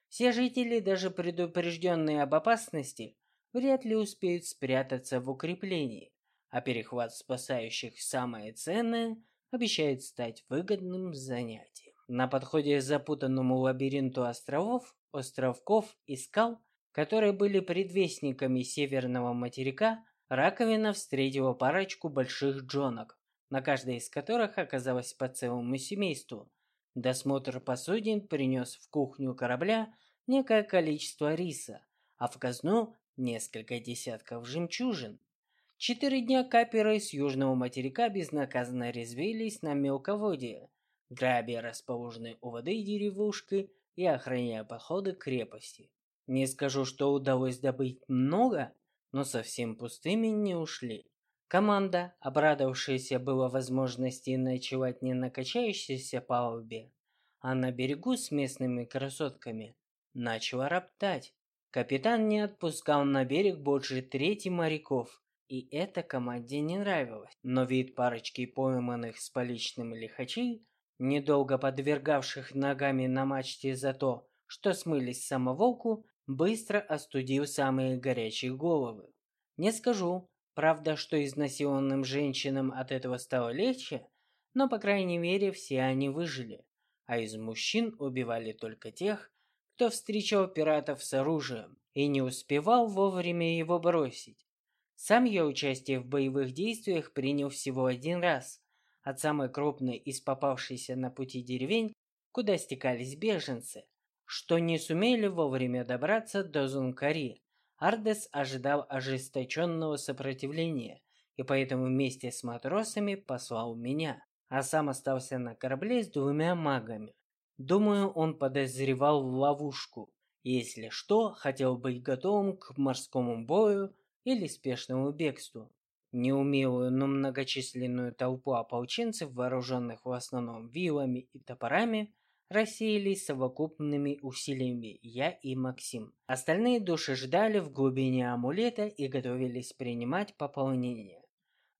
S1: Все жители, даже предупрежденные об опасности, вряд ли успеют спрятаться в укреплении, а перехват спасающих самое ценное обещает стать выгодным занятием. На подходе к запутанному лабиринту островов, островков и скал, которые были предвестниками северного материка, раковина встретила парочку больших джонок, на каждой из которых оказалось по целому семейству. Досмотр посудин принес в кухню корабля некое количество риса, а в казну несколько десятков жемчужин. Четыре дня каперы с южного материка безнаказанно резвились на мелководье, грабя расположенные у воды деревушки и охраняя походы крепости. Не скажу, что удалось добыть много, но совсем пустыми не ушли. Команда, обрадовавшаяся было возможности ночевать не на качающейся палубе, а на берегу с местными красотками, начала роптать. Капитан не отпускал на берег больше трети моряков, и это команде не нравилось. Но вид парочки пойманных с поличным лихачей, недолго подвергавших ногами на мачте за то, что смылись самоволку, быстро остудил самые горячие головы. Не скажу, Правда, что изнасилованным женщинам от этого стало легче, но, по крайней мере, все они выжили. А из мужчин убивали только тех, кто встречал пиратов с оружием и не успевал вовремя его бросить. Сам я участие в боевых действиях принял всего один раз, от самой крупной из попавшейся на пути деревень, куда стекались беженцы, что не сумели вовремя добраться до Зункари, Ардес ожидал ожесточенного сопротивления и поэтому вместе с матросами послал меня, а сам остался на корабле с двумя магами. Думаю, он подозревал ловушку, если что, хотел быть готовым к морскому бою или спешному бегству. Неумелую, но многочисленную толпу ополченцев, вооруженных в основном вилами и топорами, рассеялись совокупными усилиями я и Максим. Остальные души ждали в глубине амулета и готовились принимать пополнение.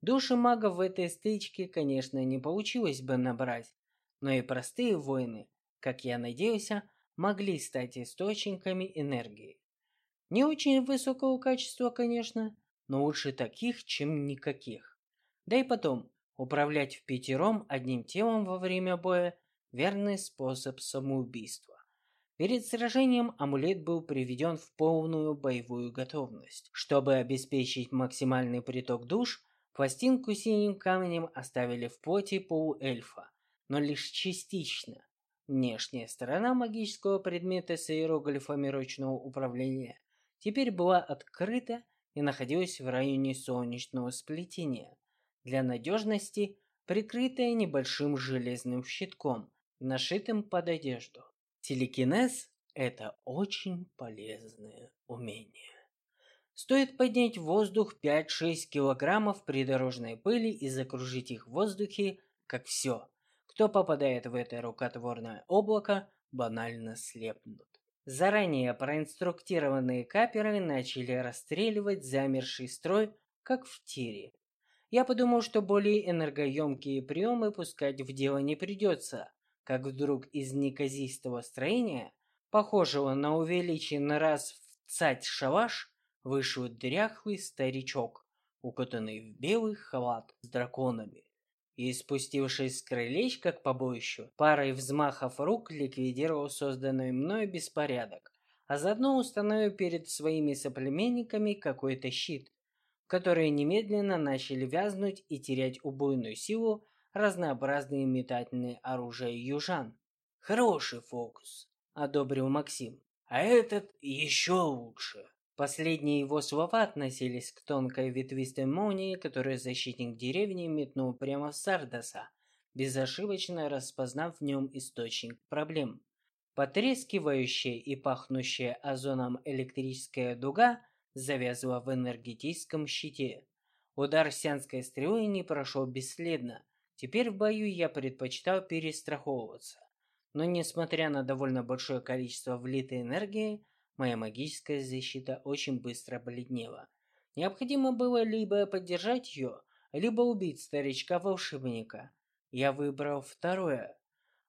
S1: Души магов в этой стычке, конечно, не получилось бы набрать, но и простые воины, как я надеялся, могли стать источниками энергии. Не очень высокого качества, конечно, но лучше таких, чем никаких. Да и потом, управлять в пятером одним телом во время боя верный способ самоубийства. Перед сражением амулет был приведен в полную боевую готовность. Чтобы обеспечить максимальный приток душ, пластинку синим камнем оставили в плоти полуэльфа, но лишь частично. Внешняя сторона магического предмета с иероглифами ручного управления теперь была открыта и находилась в районе солнечного сплетения, для надежности прикрытая небольшим железным щитком, нашитым под одежду. Телекинез – это очень полезное умение. Стоит поднять в воздух 5-6 килограммов придорожной пыли и закружить их в воздухе, как все. Кто попадает в это рукотворное облако, банально слепнут. Заранее проинструктированные каперы начали расстреливать замерший строй, как в тире. Я подумал, что более энергоемкие приемы пускать в дело не придется, как вдруг из неказистого строения, похожего на увеличенный раз в цать шалаш, вышел дряхлый старичок, укутанный в белый халат с драконами. И, спустившись с крылечка к побоищу, парой взмахов рук ликвидировал созданный мной беспорядок, а заодно установил перед своими соплеменниками какой-то щит, в который немедленно начали вязнуть и терять убойную силу разнообразные метательные оружия южан. Хороший фокус, одобрил Максим. А этот еще лучше. Последние его слова относились к тонкой ветвистой молнии, которую защитник деревни метнул прямо в Сардаса, безошибочно распознав в нем источник проблем. Потрескивающая и пахнущая озоном электрическая дуга завязла в энергетическом щите. Удар сянской стрелы не прошел бесследно, Теперь в бою я предпочитал перестраховываться. Но несмотря на довольно большое количество влитой энергии, моя магическая защита очень быстро бледнела. Необходимо было либо поддержать ее, либо убить старичка-волшебника. Я выбрал второе.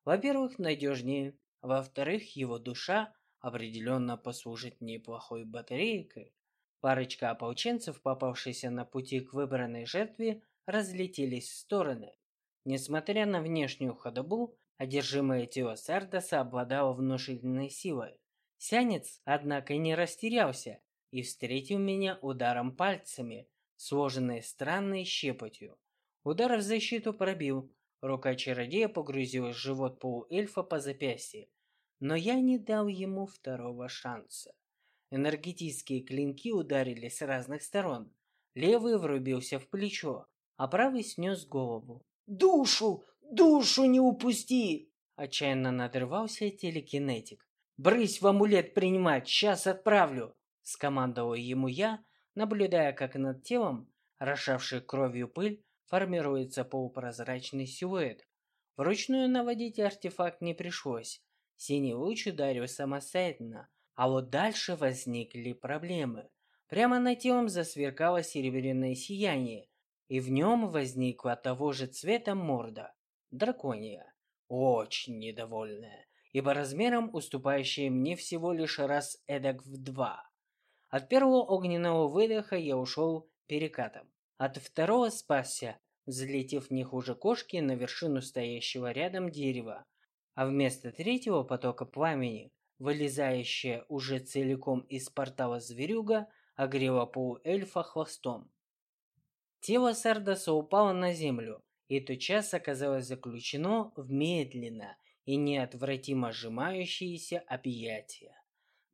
S1: Во-первых, надежнее. Во-вторых, его душа определенно послужит неплохой батарейкой. Парочка ополченцев, попавшиеся на пути к выбранной жертве, разлетелись в стороны. Несмотря на внешнюю ходобу, одержимое тело Сардаса обладало внушительной силой. Сянец, однако, не растерялся и встретил меня ударом пальцами, сложенной странной щепотью. Удар в защиту пробил. Рука чародея погрузилась в живот полуэльфа по запястье. Но я не дал ему второго шанса. Энергетические клинки ударили с разных сторон. Левый врубился в плечо, а правый снес голову. «Душу! Душу не упусти!» Отчаянно надрывался телекинетик. «Брысь в амулет принимать, сейчас отправлю!» Скомандовал ему я, наблюдая, как над телом, рошавший кровью пыль, формируется полупрозрачный силуэт. Вручную наводить артефакт не пришлось. Синий луч ударил самостоятельно, а вот дальше возникли проблемы. Прямо над телом засверкало серебряное сияние, и в нем возникла того же цвета морда. Дракония. Очень недовольная, ибо размером уступающая мне всего лишь раз эдак в два. От первого огненного выдоха я ушел перекатом. От второго спасся, взлетев не хуже кошки на вершину стоящего рядом дерева. А вместо третьего потока пламени вылезающая уже целиком из портала зверюга, огрела полуэльфа хвостом. Тело Сардаса упало на землю, и тотчас оказалось заключено в медленно и неотвратимо сжимающиеся объятия.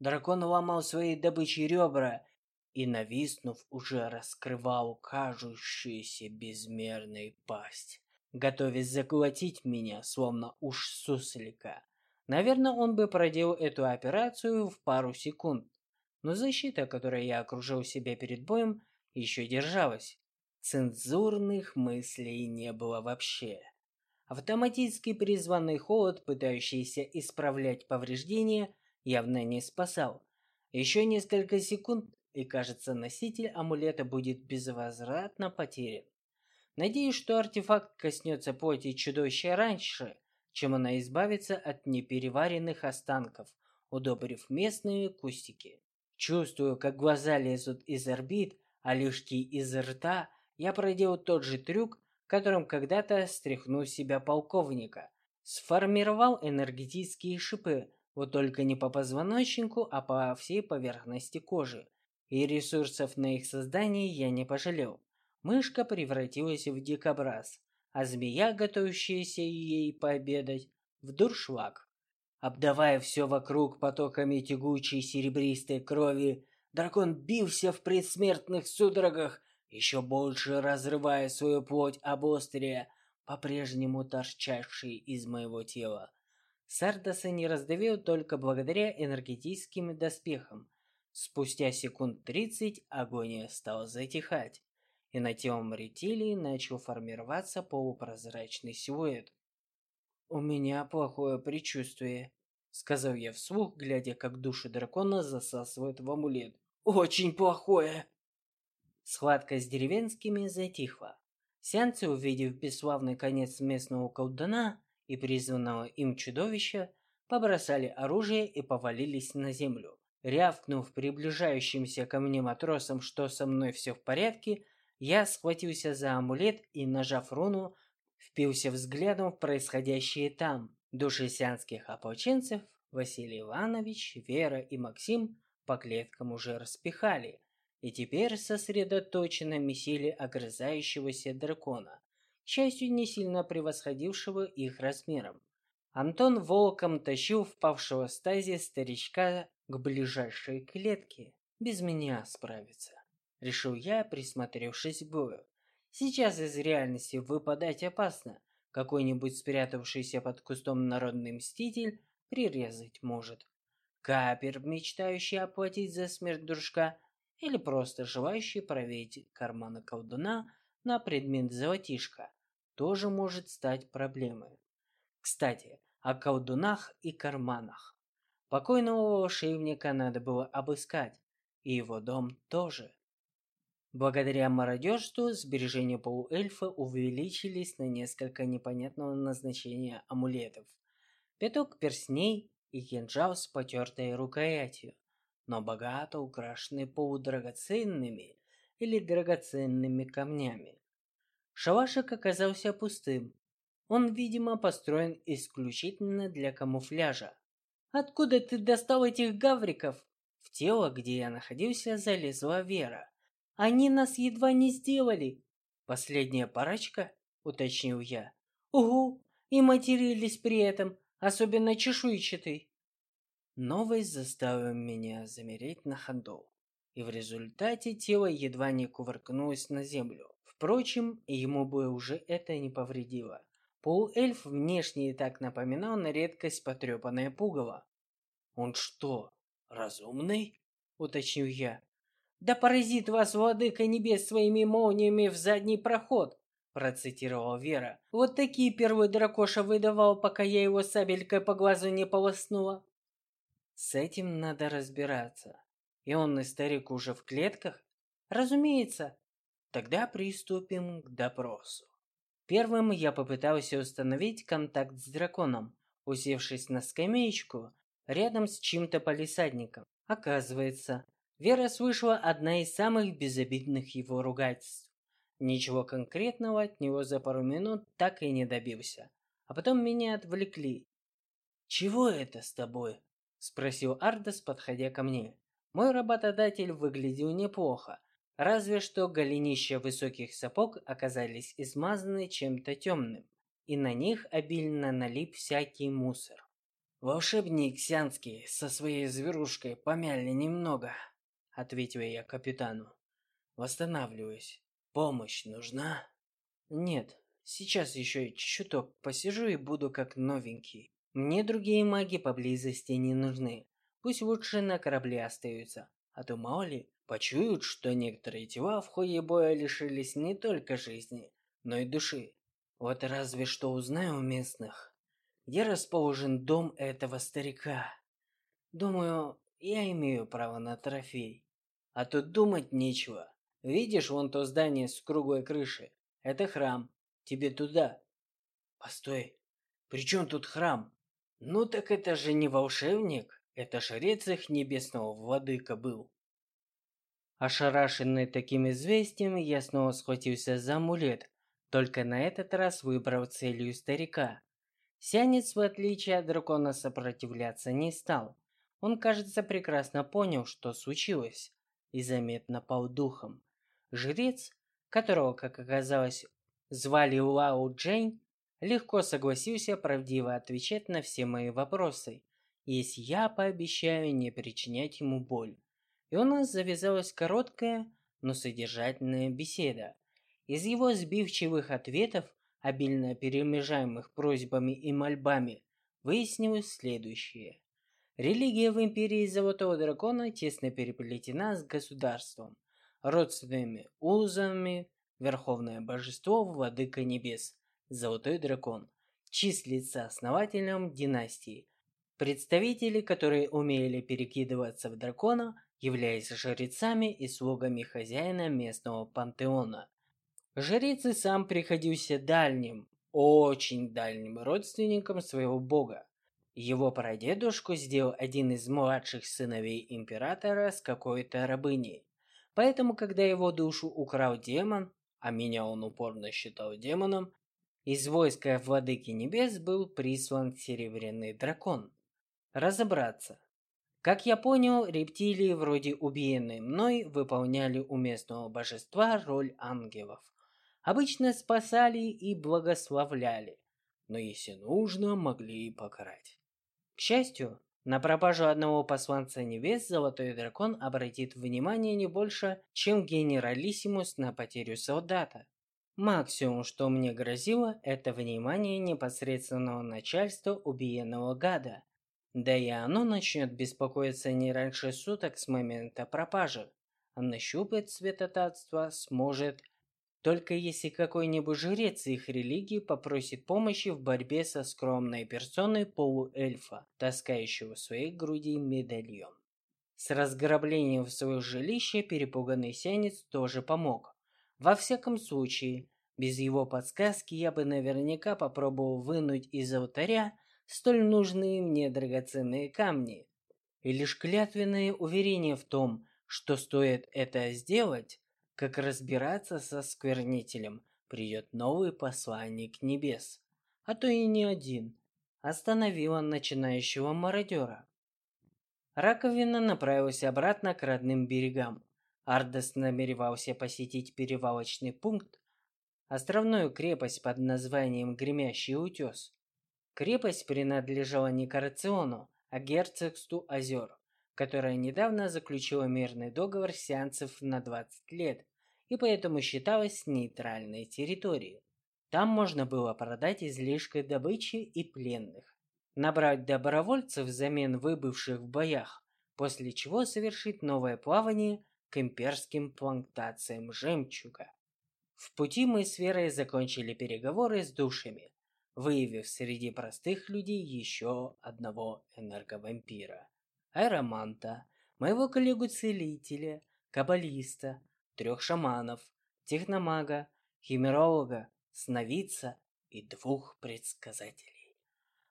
S1: Дракон ломал своей добычей ребра и, нависнув, уже раскрывал кажущуюся безмерной пасть, готовясь заглотить меня, словно уж суслика. Наверное, он бы проделал эту операцию в пару секунд. Но защита, которой я окружил себя перед боем, еще держалась. Цензурных мыслей не было вообще. Автоматически призванный холод, пытающийся исправлять повреждения, явно не спасал. Еще несколько секунд, и кажется, носитель амулета будет безвозвратно потерян. Надеюсь, что артефакт коснется плоти чудовища раньше, чем она избавится от непереваренных останков, удобрив местные кустики. Чувствую, как глаза лезут из орбит, а лишки из рта. Я проделал тот же трюк, которым когда-то стряхнул себя полковника. Сформировал энергетические шипы, вот только не по позвоночнику, а по всей поверхности кожи. И ресурсов на их создание я не пожалел. Мышка превратилась в дикобраз, а змея, готовящаяся ей пообедать, в дуршлаг. Обдавая все вокруг потоками тягучей серебристой крови, дракон бился в предсмертных судорогах, еще больше разрывая свою плоть об острие, по-прежнему торчавшие из моего тела. Сардаса не раздавил только благодаря энергетическим доспехам. Спустя секунд тридцать агония стала затихать и на телом рептилии начал формироваться полупрозрачный силуэт. «У меня плохое предчувствие», — сказал я вслух, глядя, как души дракона засасывают в амулет. «Очень плохое!» Схватка с деревенскими затихла. Сеанцы, увидев бесславный конец местного колдуна и призванного им чудовища, побросали оружие и повалились на землю. Рявкнув приближающимся ко мне матросам, что со мной все в порядке, я схватился за амулет и, нажав руну, впился взглядом в происходящее там. Души сианских ополченцев Василий Иванович, Вера и Максим по клеткам уже распихали и теперь сосредоточенно месили огрызающегося дракона, к счастью, не сильно превосходившего их размером. Антон волком тащил впавшего в стазе старичка к ближайшей клетке. Без меня справится решил я, присмотревшись к бою. Сейчас из реальности выпадать опасно. Какой-нибудь спрятавшийся под кустом народный мститель прирезать может. Капер, мечтающий оплатить за смерть дружка, или просто желающий проверить карманы колдуна на предмет золотишка, тоже может стать проблемой. Кстати, о колдунах и карманах. Покойного волшебника надо было обыскать, и его дом тоже. Благодаря мародерству сбережения полуэльфа увеличились на несколько непонятного назначения амулетов. Пяток перстней и кинжал с потертой рукоятью. Но богато украшенный полудрагоценными или драгоценными камнями. Шалашик оказался пустым. Он, видимо, построен исключительно для камуфляжа. «Откуда ты достал этих гавриков?» В тело, где я находился, залезла Вера. «Они нас едва не сделали!» «Последняя парочка?» — уточнил я. «Угу, и матерились при этом, особенно чешуйчатый». Новость заставила меня замереть на ходу, и в результате тело едва не кувыркнулось на землю. Впрочем, ему бы уже это не повредило. Полуэльф внешне и так напоминал на редкость потрепанное пугало. «Он что, разумный?» — уточнил я. «Да поразит вас, владыка небес, своими молниями в задний проход!» процитировала Вера. «Вот такие первые дракоша выдавал, пока я его сабелькой по глазу не полоснула». С этим надо разбираться. И он и старик уже в клетках? Разумеется. Тогда приступим к допросу. Первым я попытался установить контакт с драконом, усевшись на скамеечку рядом с чьим-то полисадником. Оказывается, Вера слышала одна из самых безобидных его ругательств. Ничего конкретного от него за пару минут так и не добился. А потом меня отвлекли. «Чего это с тобой?» Спросил Ардес, подходя ко мне. Мой работодатель выглядел неплохо, разве что голенища высоких сапог оказались измазаны чем-то темным, и на них обильно налип всякий мусор. «Волшебник Сянский со своей зверушкой помяли немного», — ответил я капитану. «Восстанавливаюсь. Помощь нужна?» «Нет, сейчас еще чуток посижу и буду как новенький». Мне другие маги поблизости не нужны. Пусть лучше на корабле остаются. А то мало ли, почуют, что некоторые тела в ходе боя лишились не только жизни, но и души. Вот разве что узнаю у местных, где расположен дом этого старика. Думаю, я имею право на трофей. А тут думать нечего. Видишь вон то здание с круглой крышей? Это храм. Тебе туда. Постой. При тут храм? Ну так это же не волшебник, это жрец их небесного владыка был. Ошарашенный таким известием, я снова схватился за амулет, только на этот раз выбрал целью старика. Сянец, в отличие от дракона, сопротивляться не стал. Он, кажется, прекрасно понял, что случилось, и заметно пал духом. Жрец, которого, как оказалось, звали Лао Джейн, легко согласился правдиво отвечать на все мои вопросы, если я пообещаю не причинять ему боль. И у нас завязалась короткая, но содержательная беседа. Из его сбивчивых ответов, обильно перемежаемых просьбами и мольбами, выяснилось следующее. Религия в империи Золотого Дракона тесно переплетена с государством, родственными узами, Верховное Божество, Владыка Небес, Золотой дракон, числится основателем династии. Представители, которые умели перекидываться в дракона, являясь жрецами и слугами хозяина местного пантеона. Жрец и сам приходился дальним, очень дальним родственником своего бога. Его прадедушку сделал один из младших сыновей императора с какой-то рабыней. Поэтому, когда его душу украл демон, а меня он упорно считал демоном, из войска Владыки Небес был прислан Серебряный Дракон. Разобраться. Как я понял, рептилии вроде убиенной мной выполняли у местного божества роль ангелов. Обычно спасали и благословляли, но если нужно, могли и покарать. К счастью, на пропажу одного посланца небес Золотой Дракон обратит внимание не больше, чем генералиссимус на потерю солдата. Максимум, что мне грозило, это внимание непосредственного начальства убиенного гада. Да и оно начнет беспокоиться не раньше суток с момента пропажи. Нащупать святотатство сможет только если какой-нибудь жрец их религии попросит помощи в борьбе со скромной персоной полуэльфа, таскающего в своей груди медальон. С разграблением в свое жилище перепуганный сянец тоже помог. Во всяком случае, без его подсказки я бы наверняка попробовал вынуть из алтаря столь нужные мне драгоценные камни. И лишь клятвенное уверение в том, что стоит это сделать, как разбираться со сквернителем, придет новый посланник небес, а то и не один, остановила начинающего мародера. Раковина направился обратно к родным берегам. Ардес намеревался посетить перевалочный пункт, островную крепость под названием Гремящий утес. Крепость принадлежала не Карациону, а герцогству озер, которое недавно заключило мирный договор сеансов на 20 лет и поэтому считалось нейтральной территорией. Там можно было продать излишки добычи и пленных, набрать добровольцев взамен выбывших в боях, после чего совершить новое плавание к имперским плантациям жемчуга. В пути мы с Верой закончили переговоры с душами, выявив среди простых людей еще одного энерговампира. Аэроманта, моего коллегу-целителя, каббалиста, трех шаманов, техномага, химеролога, сновидца и двух предсказателей.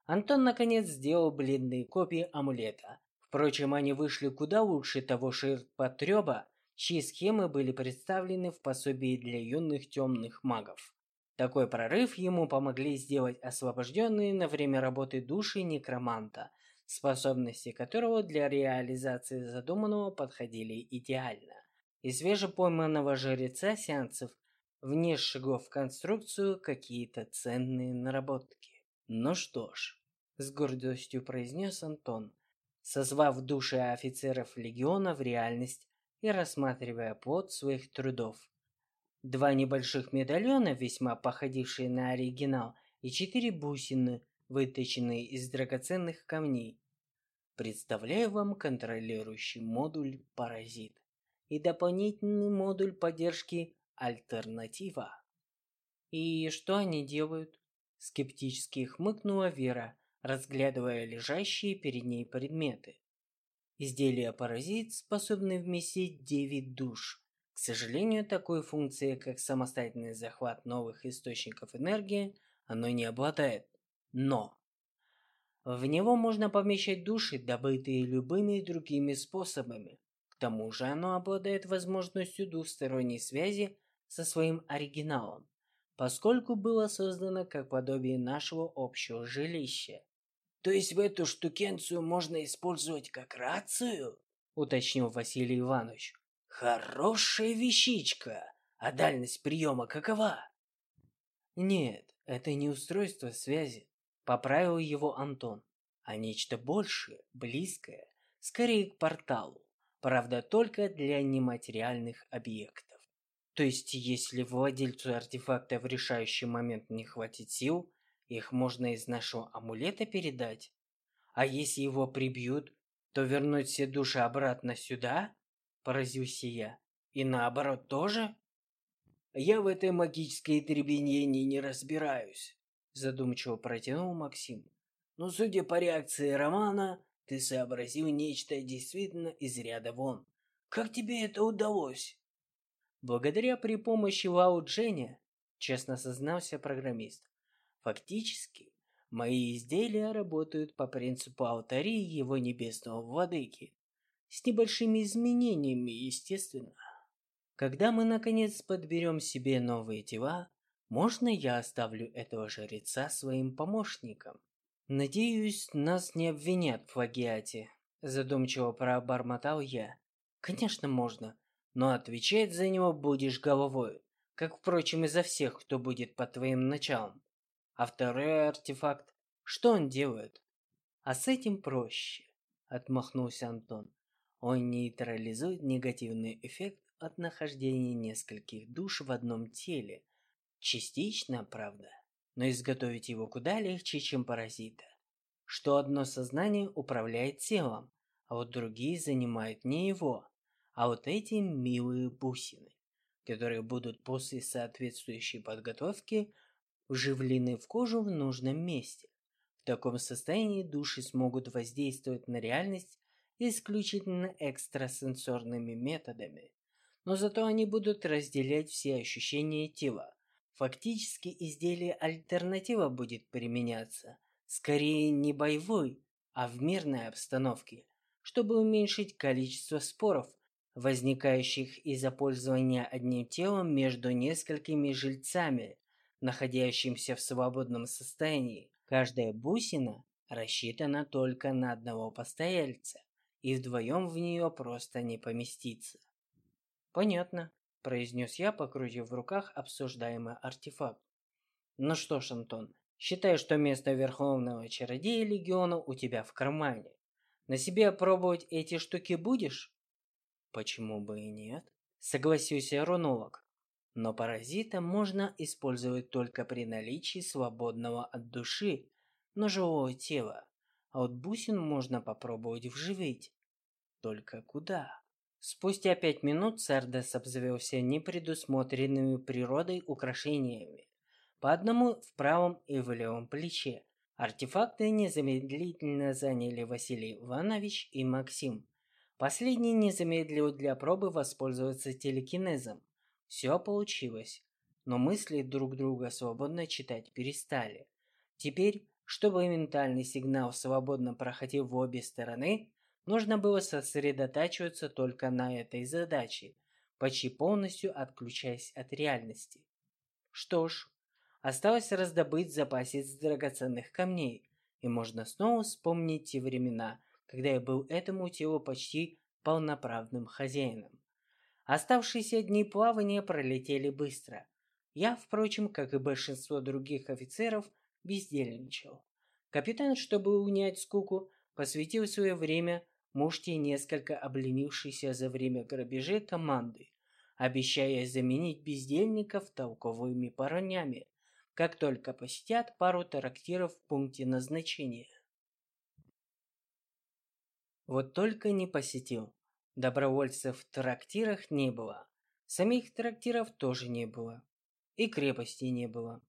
S1: Антон наконец сделал бледные копии амулета. Впрочем, они вышли куда лучше того ширпотреба, чьи схемы были представлены в пособии для юных темных магов. Такой прорыв ему помогли сделать освобожденные на время работы души некроманта, способности которого для реализации задуманного подходили идеально. И свежепойманного жреца сеансов внесшего в конструкцию какие-то ценные наработки. Ну что ж, с гордостью произнес Антон, созвав души офицеров легиона в реальность и рассматривая плод своих трудов. Два небольших медальона, весьма походившие на оригинал, и четыре бусины, выточенные из драгоценных камней. Представляю вам контролирующий модуль «Паразит» и дополнительный модуль поддержки альтернатива. И что они делают? Скептически хмыкнула Вера, разглядывая лежащие перед ней предметы. Изделие-паразит способны вместить 9 душ. К сожалению, такой функции, как самостоятельный захват новых источников энергии, оно не обладает. Но в него можно помещать души, добытые любыми другими способами. К тому же оно обладает возможностью двусторонней связи со своим оригиналом, поскольку было создано как подобие нашего общего жилища.
S2: То есть в эту штукенцию можно использовать как рацию? уточнил Василий Иванович. Хорошая вещичка. А дальность приема какова?
S1: Нет, это не устройство связи, поправил его Антон, а нечто большее, близкое, скорее к порталу, правда только для нематериальных объектов. То есть, если владельцу артефакта в решающий момент не хватит сил, их можно из нашего амулета передать. А если его прибьют, то вернуть все души обратно сюда? Поразился я. И наоборот тоже?
S2: Я в этой магической дребедени не разбираюсь, задумчиво протянул Максим. Но судя по реакции Романа, ты сообразил нечто действительно из ряда вон. Как тебе это удалось?
S1: Благодаря при помощи Лао Дженя, честно сознался программист, фактически мои изделия работают по принципу алтарей его небесного владыки, с небольшими изменениями, естественно. Когда мы наконец подберем себе новые тела, можно я оставлю этого жреца своим помощником? Надеюсь, нас не обвинят в плагиате, задумчиво пробормотал я. Конечно, можно но отвечать за него будешь головой, как, впрочем, и за всех, кто будет под твоим началом. А второй артефакт, что он делает? А с этим проще, отмахнулся Антон. Он нейтрализует негативный эффект от нахождения нескольких душ в одном теле. Частично, правда, но изготовить его куда легче, чем паразита. Что одно сознание управляет телом, а вот другие занимают не его, а вот эти милые бусины, которые будут после соответствующей подготовки вживлены в кожу в нужном месте. В таком состоянии души смогут воздействовать на реальность исключительно экстрасенсорными методами, но зато они будут разделять все ощущения тела. Фактически изделие альтернатива будет применяться, скорее не боевой, а в мирной обстановке, чтобы уменьшить количество споров, возникающих из-за пользования одним телом между несколькими жильцами, находящимися в свободном состоянии. Каждая бусина рассчитана только на одного постояльца, и вдвоем в нее просто не поместиться. «Понятно», – произнес я, покрутив в руках обсуждаемый артефакт. «Ну что ж, Антон, считай, что место Верховного Чародея Легиона у тебя в кармане. На себе пробовать эти штуки будешь?» «Почему бы и нет?» – согласился рунолог. «Но паразита можно использовать только при наличии свободного от души, но живого тела, а вот бусин можно попробовать вживить. Только куда?» Спустя пять минут Сардес обзавелся непредусмотренными природой украшениями. По одному в правом и в левом плече. Артефакты незамедлительно заняли Василий Иванович и Максим. Последний не замедлил для пробы воспользоваться телекинезом. Все получилось, но мысли друг друга свободно читать перестали. Теперь, чтобы ментальный сигнал свободно проходил в обе стороны, Нужно было сосредотачиваться только на этой задаче, почти полностью отключаясь от реальности. Что ж, осталось раздобыть запасец драгоценных камней, и можно снова вспомнить те времена, когда я был этому телу почти полноправным хозяином. Оставшиеся дни плавания пролетели быстро. Я, впрочем, как и большинство других офицеров, бездельничал. Капитан, чтобы унять скуку, посвятил свое время муште несколько обленившейся за время грабежей команды, обещая заменить бездельников толковыми парнями, как только посетят пару трактиров в пункте назначения. Вот только не посетил. Добровольцев в трактирах не было. Самих трактиров тоже не было. И крепости не было.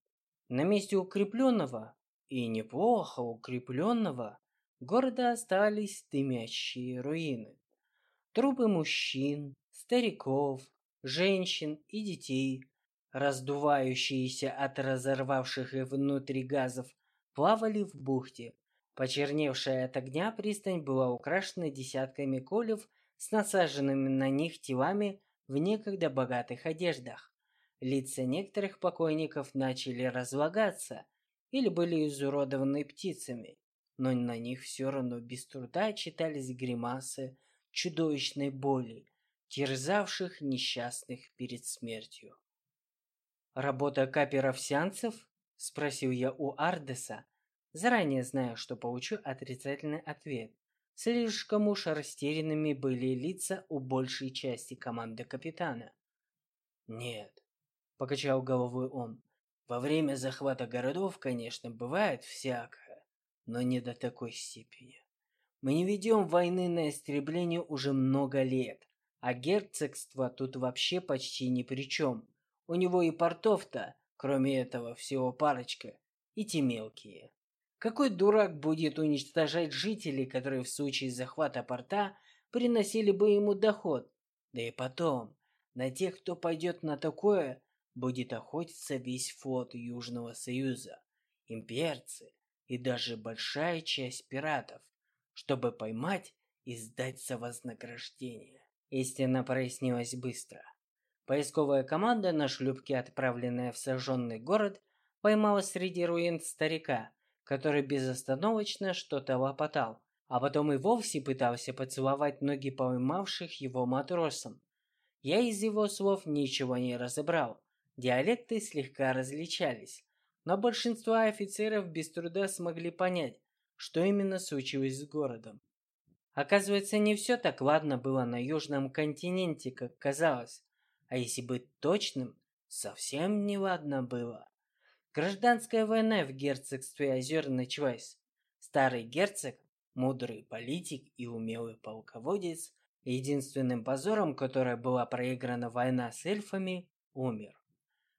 S1: На месте укрепленного, и неплохо укрепленного, города остались дымящие руины. Трупы мужчин, стариков, женщин и детей, раздувающиеся от разорвавших их внутри газов, плавали в бухте. Почерневшая от огня пристань была украшена десятками колев с насаженными на них телами в некогда богатых одеждах. Лица некоторых покойников начали разлагаться или были изуродованы птицами но на них все равно без труда читались гримасы чудовищной боли, терзавших несчастных перед смертью. «Работа каперов-сеансов?» – спросил я у Ардеса, заранее зная, что получу отрицательный ответ. Слишком уж растерянными были лица у большей части команды капитана. «Нет», – покачал головой он, – «во время захвата городов, конечно, бывает всякое но не до такой степени. Мы не ведем войны на истребление уже много лет, а герцогство тут вообще почти ни при чем. У него и портов-то, кроме этого, всего парочка, и те мелкие. Какой дурак будет уничтожать жителей, которые в случае захвата порта приносили бы ему доход? Да и потом, на тех, кто пойдет на такое, будет охотиться весь флот Южного Союза. Имперцы, и даже большая часть пиратов, чтобы поймать и сдать за вознаграждение. Истина прояснилась быстро. Поисковая команда на шлюпке, отправленная в сожженный город, поймала среди руин старика, который безостановочно что-то лопотал, а потом и вовсе пытался поцеловать ноги поймавших его матросам. Я из его слов ничего не разобрал. Диалекты слегка различались, но большинство офицеров без труда смогли понять, что именно случилось с городом. Оказывается, не все так ладно было на южном континенте, как казалось. А если быть точным, совсем не ладно было. Гражданская война в герцогстве озер началась. Старый герцог, мудрый политик и умелый полководец, единственным позором, которой была проиграна война с эльфами, умер.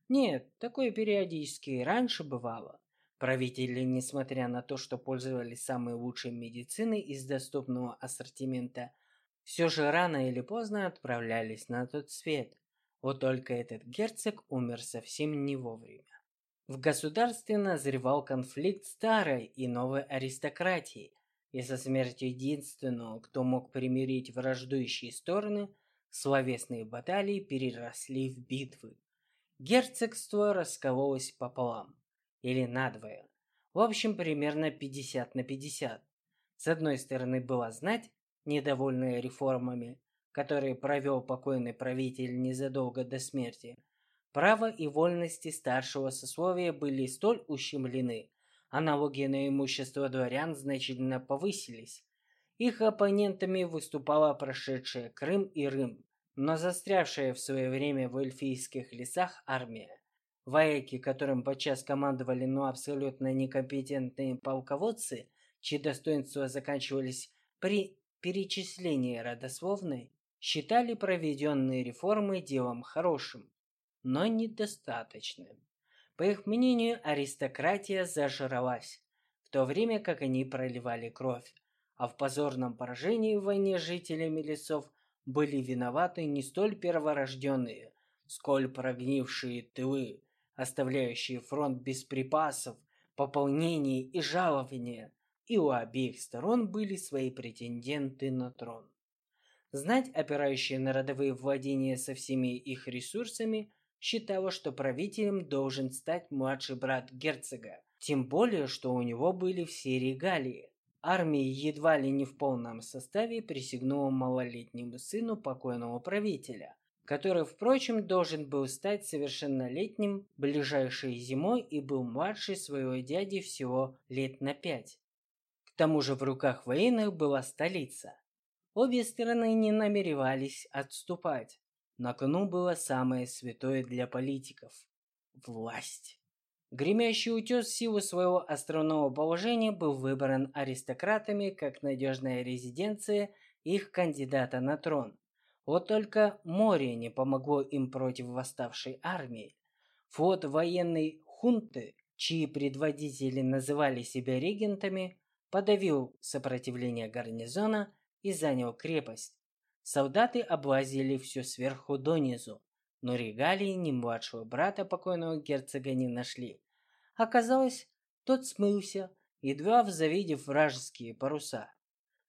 S1: Нет, такое периодически и раньше бывало. Правители, несмотря на то, что пользовались самой лучшей медициной из доступного ассортимента, все же рано или поздно отправлялись на тот свет. Вот только этот герцог умер совсем не вовремя. В государстве назревал конфликт старой и новой аристократии, и со смертью единственного, кто мог примирить враждующие стороны, словесные баталии переросли в битвы. Герцогство раскололось пополам, или надвое. В общем, примерно 50 на 50. С одной стороны была знать, недовольная реформами, которые провел покойный правитель незадолго до смерти. Право и вольности старшего сословия были столь ущемлены, а налоги на имущество дворян значительно повысились. Их оппонентами выступала прошедшая Крым и Рым, но застрявшая в свое время в эльфийских лесах армия. Вояки, которым подчас командовали, но абсолютно некомпетентные полководцы, чьи достоинства заканчивались при перечислении родословной, считали проведенные реформы делом хорошим, но недостаточным. По их мнению, аристократия зажралась, в то время как они проливали кровь, а в позорном поражении в войне жителями лесов были виноваты не столь перворожденные, сколь прогнившие тылы, оставляющие фронт без припасов, пополнений и жалования, и у обеих сторон были свои претенденты на трон. Знать, опирающая на родовые владения со всеми их ресурсами, считала, что правителем должен стать младший брат герцога, тем более, что у него были все регалии. Армия едва ли не в полном составе присягнула малолетнему сыну покойного правителя, который, впрочем, должен был стать совершеннолетним ближайшей зимой и был младше своего дяди всего лет на пять. К тому же в руках военных была столица. Обе стороны не намеревались отступать. На кону было самое святое для политиков – власть. Гремящий утес в силу своего островного положения был выбран аристократами как надежная резиденция их кандидата на трон. Вот только море не помогло им против восставшей армии. Флот военной хунты, чьи предводители называли себя регентами, подавил сопротивление гарнизона и занял крепость. Солдаты облазили все сверху донизу, но регалии ни младшего брата покойного герцога не нашли. Оказалось, тот смылся, едва завидев вражеские паруса.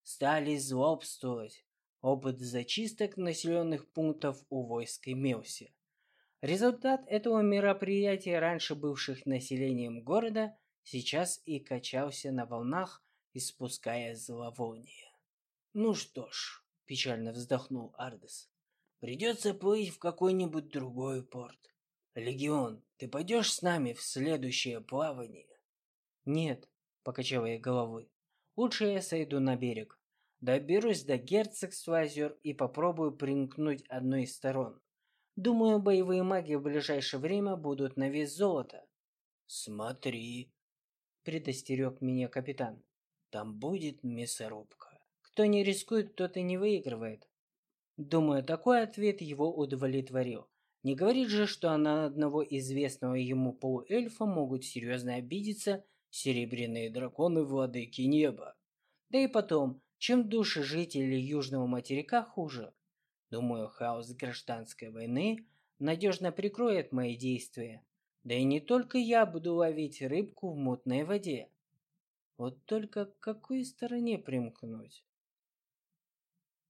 S1: Стали злобствовать. Опыт зачисток населенных пунктов у войск имелся. Результат этого мероприятия, раньше бывших населением города, сейчас и качался на волнах, испуская зловоние. «Ну что ж», — печально вздохнул Ардес, — «придется плыть в какой-нибудь другой порт. Легион, ты пойдешь с нами в следующее плавание? Нет, покачала я головой. Лучше я сойду на берег. Доберусь до герцогства озер и попробую примкнуть одной из сторон. Думаю, боевые маги в ближайшее время будут на вес золота. Смотри, предостерег меня капитан. Там будет мясорубка. Кто не рискует, тот и не выигрывает. Думаю, такой ответ его удовлетворил. Не говорит же, что на одного известного ему полуэльфа могут серьезно обидеться серебряные драконы владыки неба. Да и потом, чем души жителей Южного материка хуже. Думаю, хаос гражданской войны надежно прикроет мои действия. Да и не только я буду ловить рыбку в мутной воде. Вот только к какой стороне примкнуть?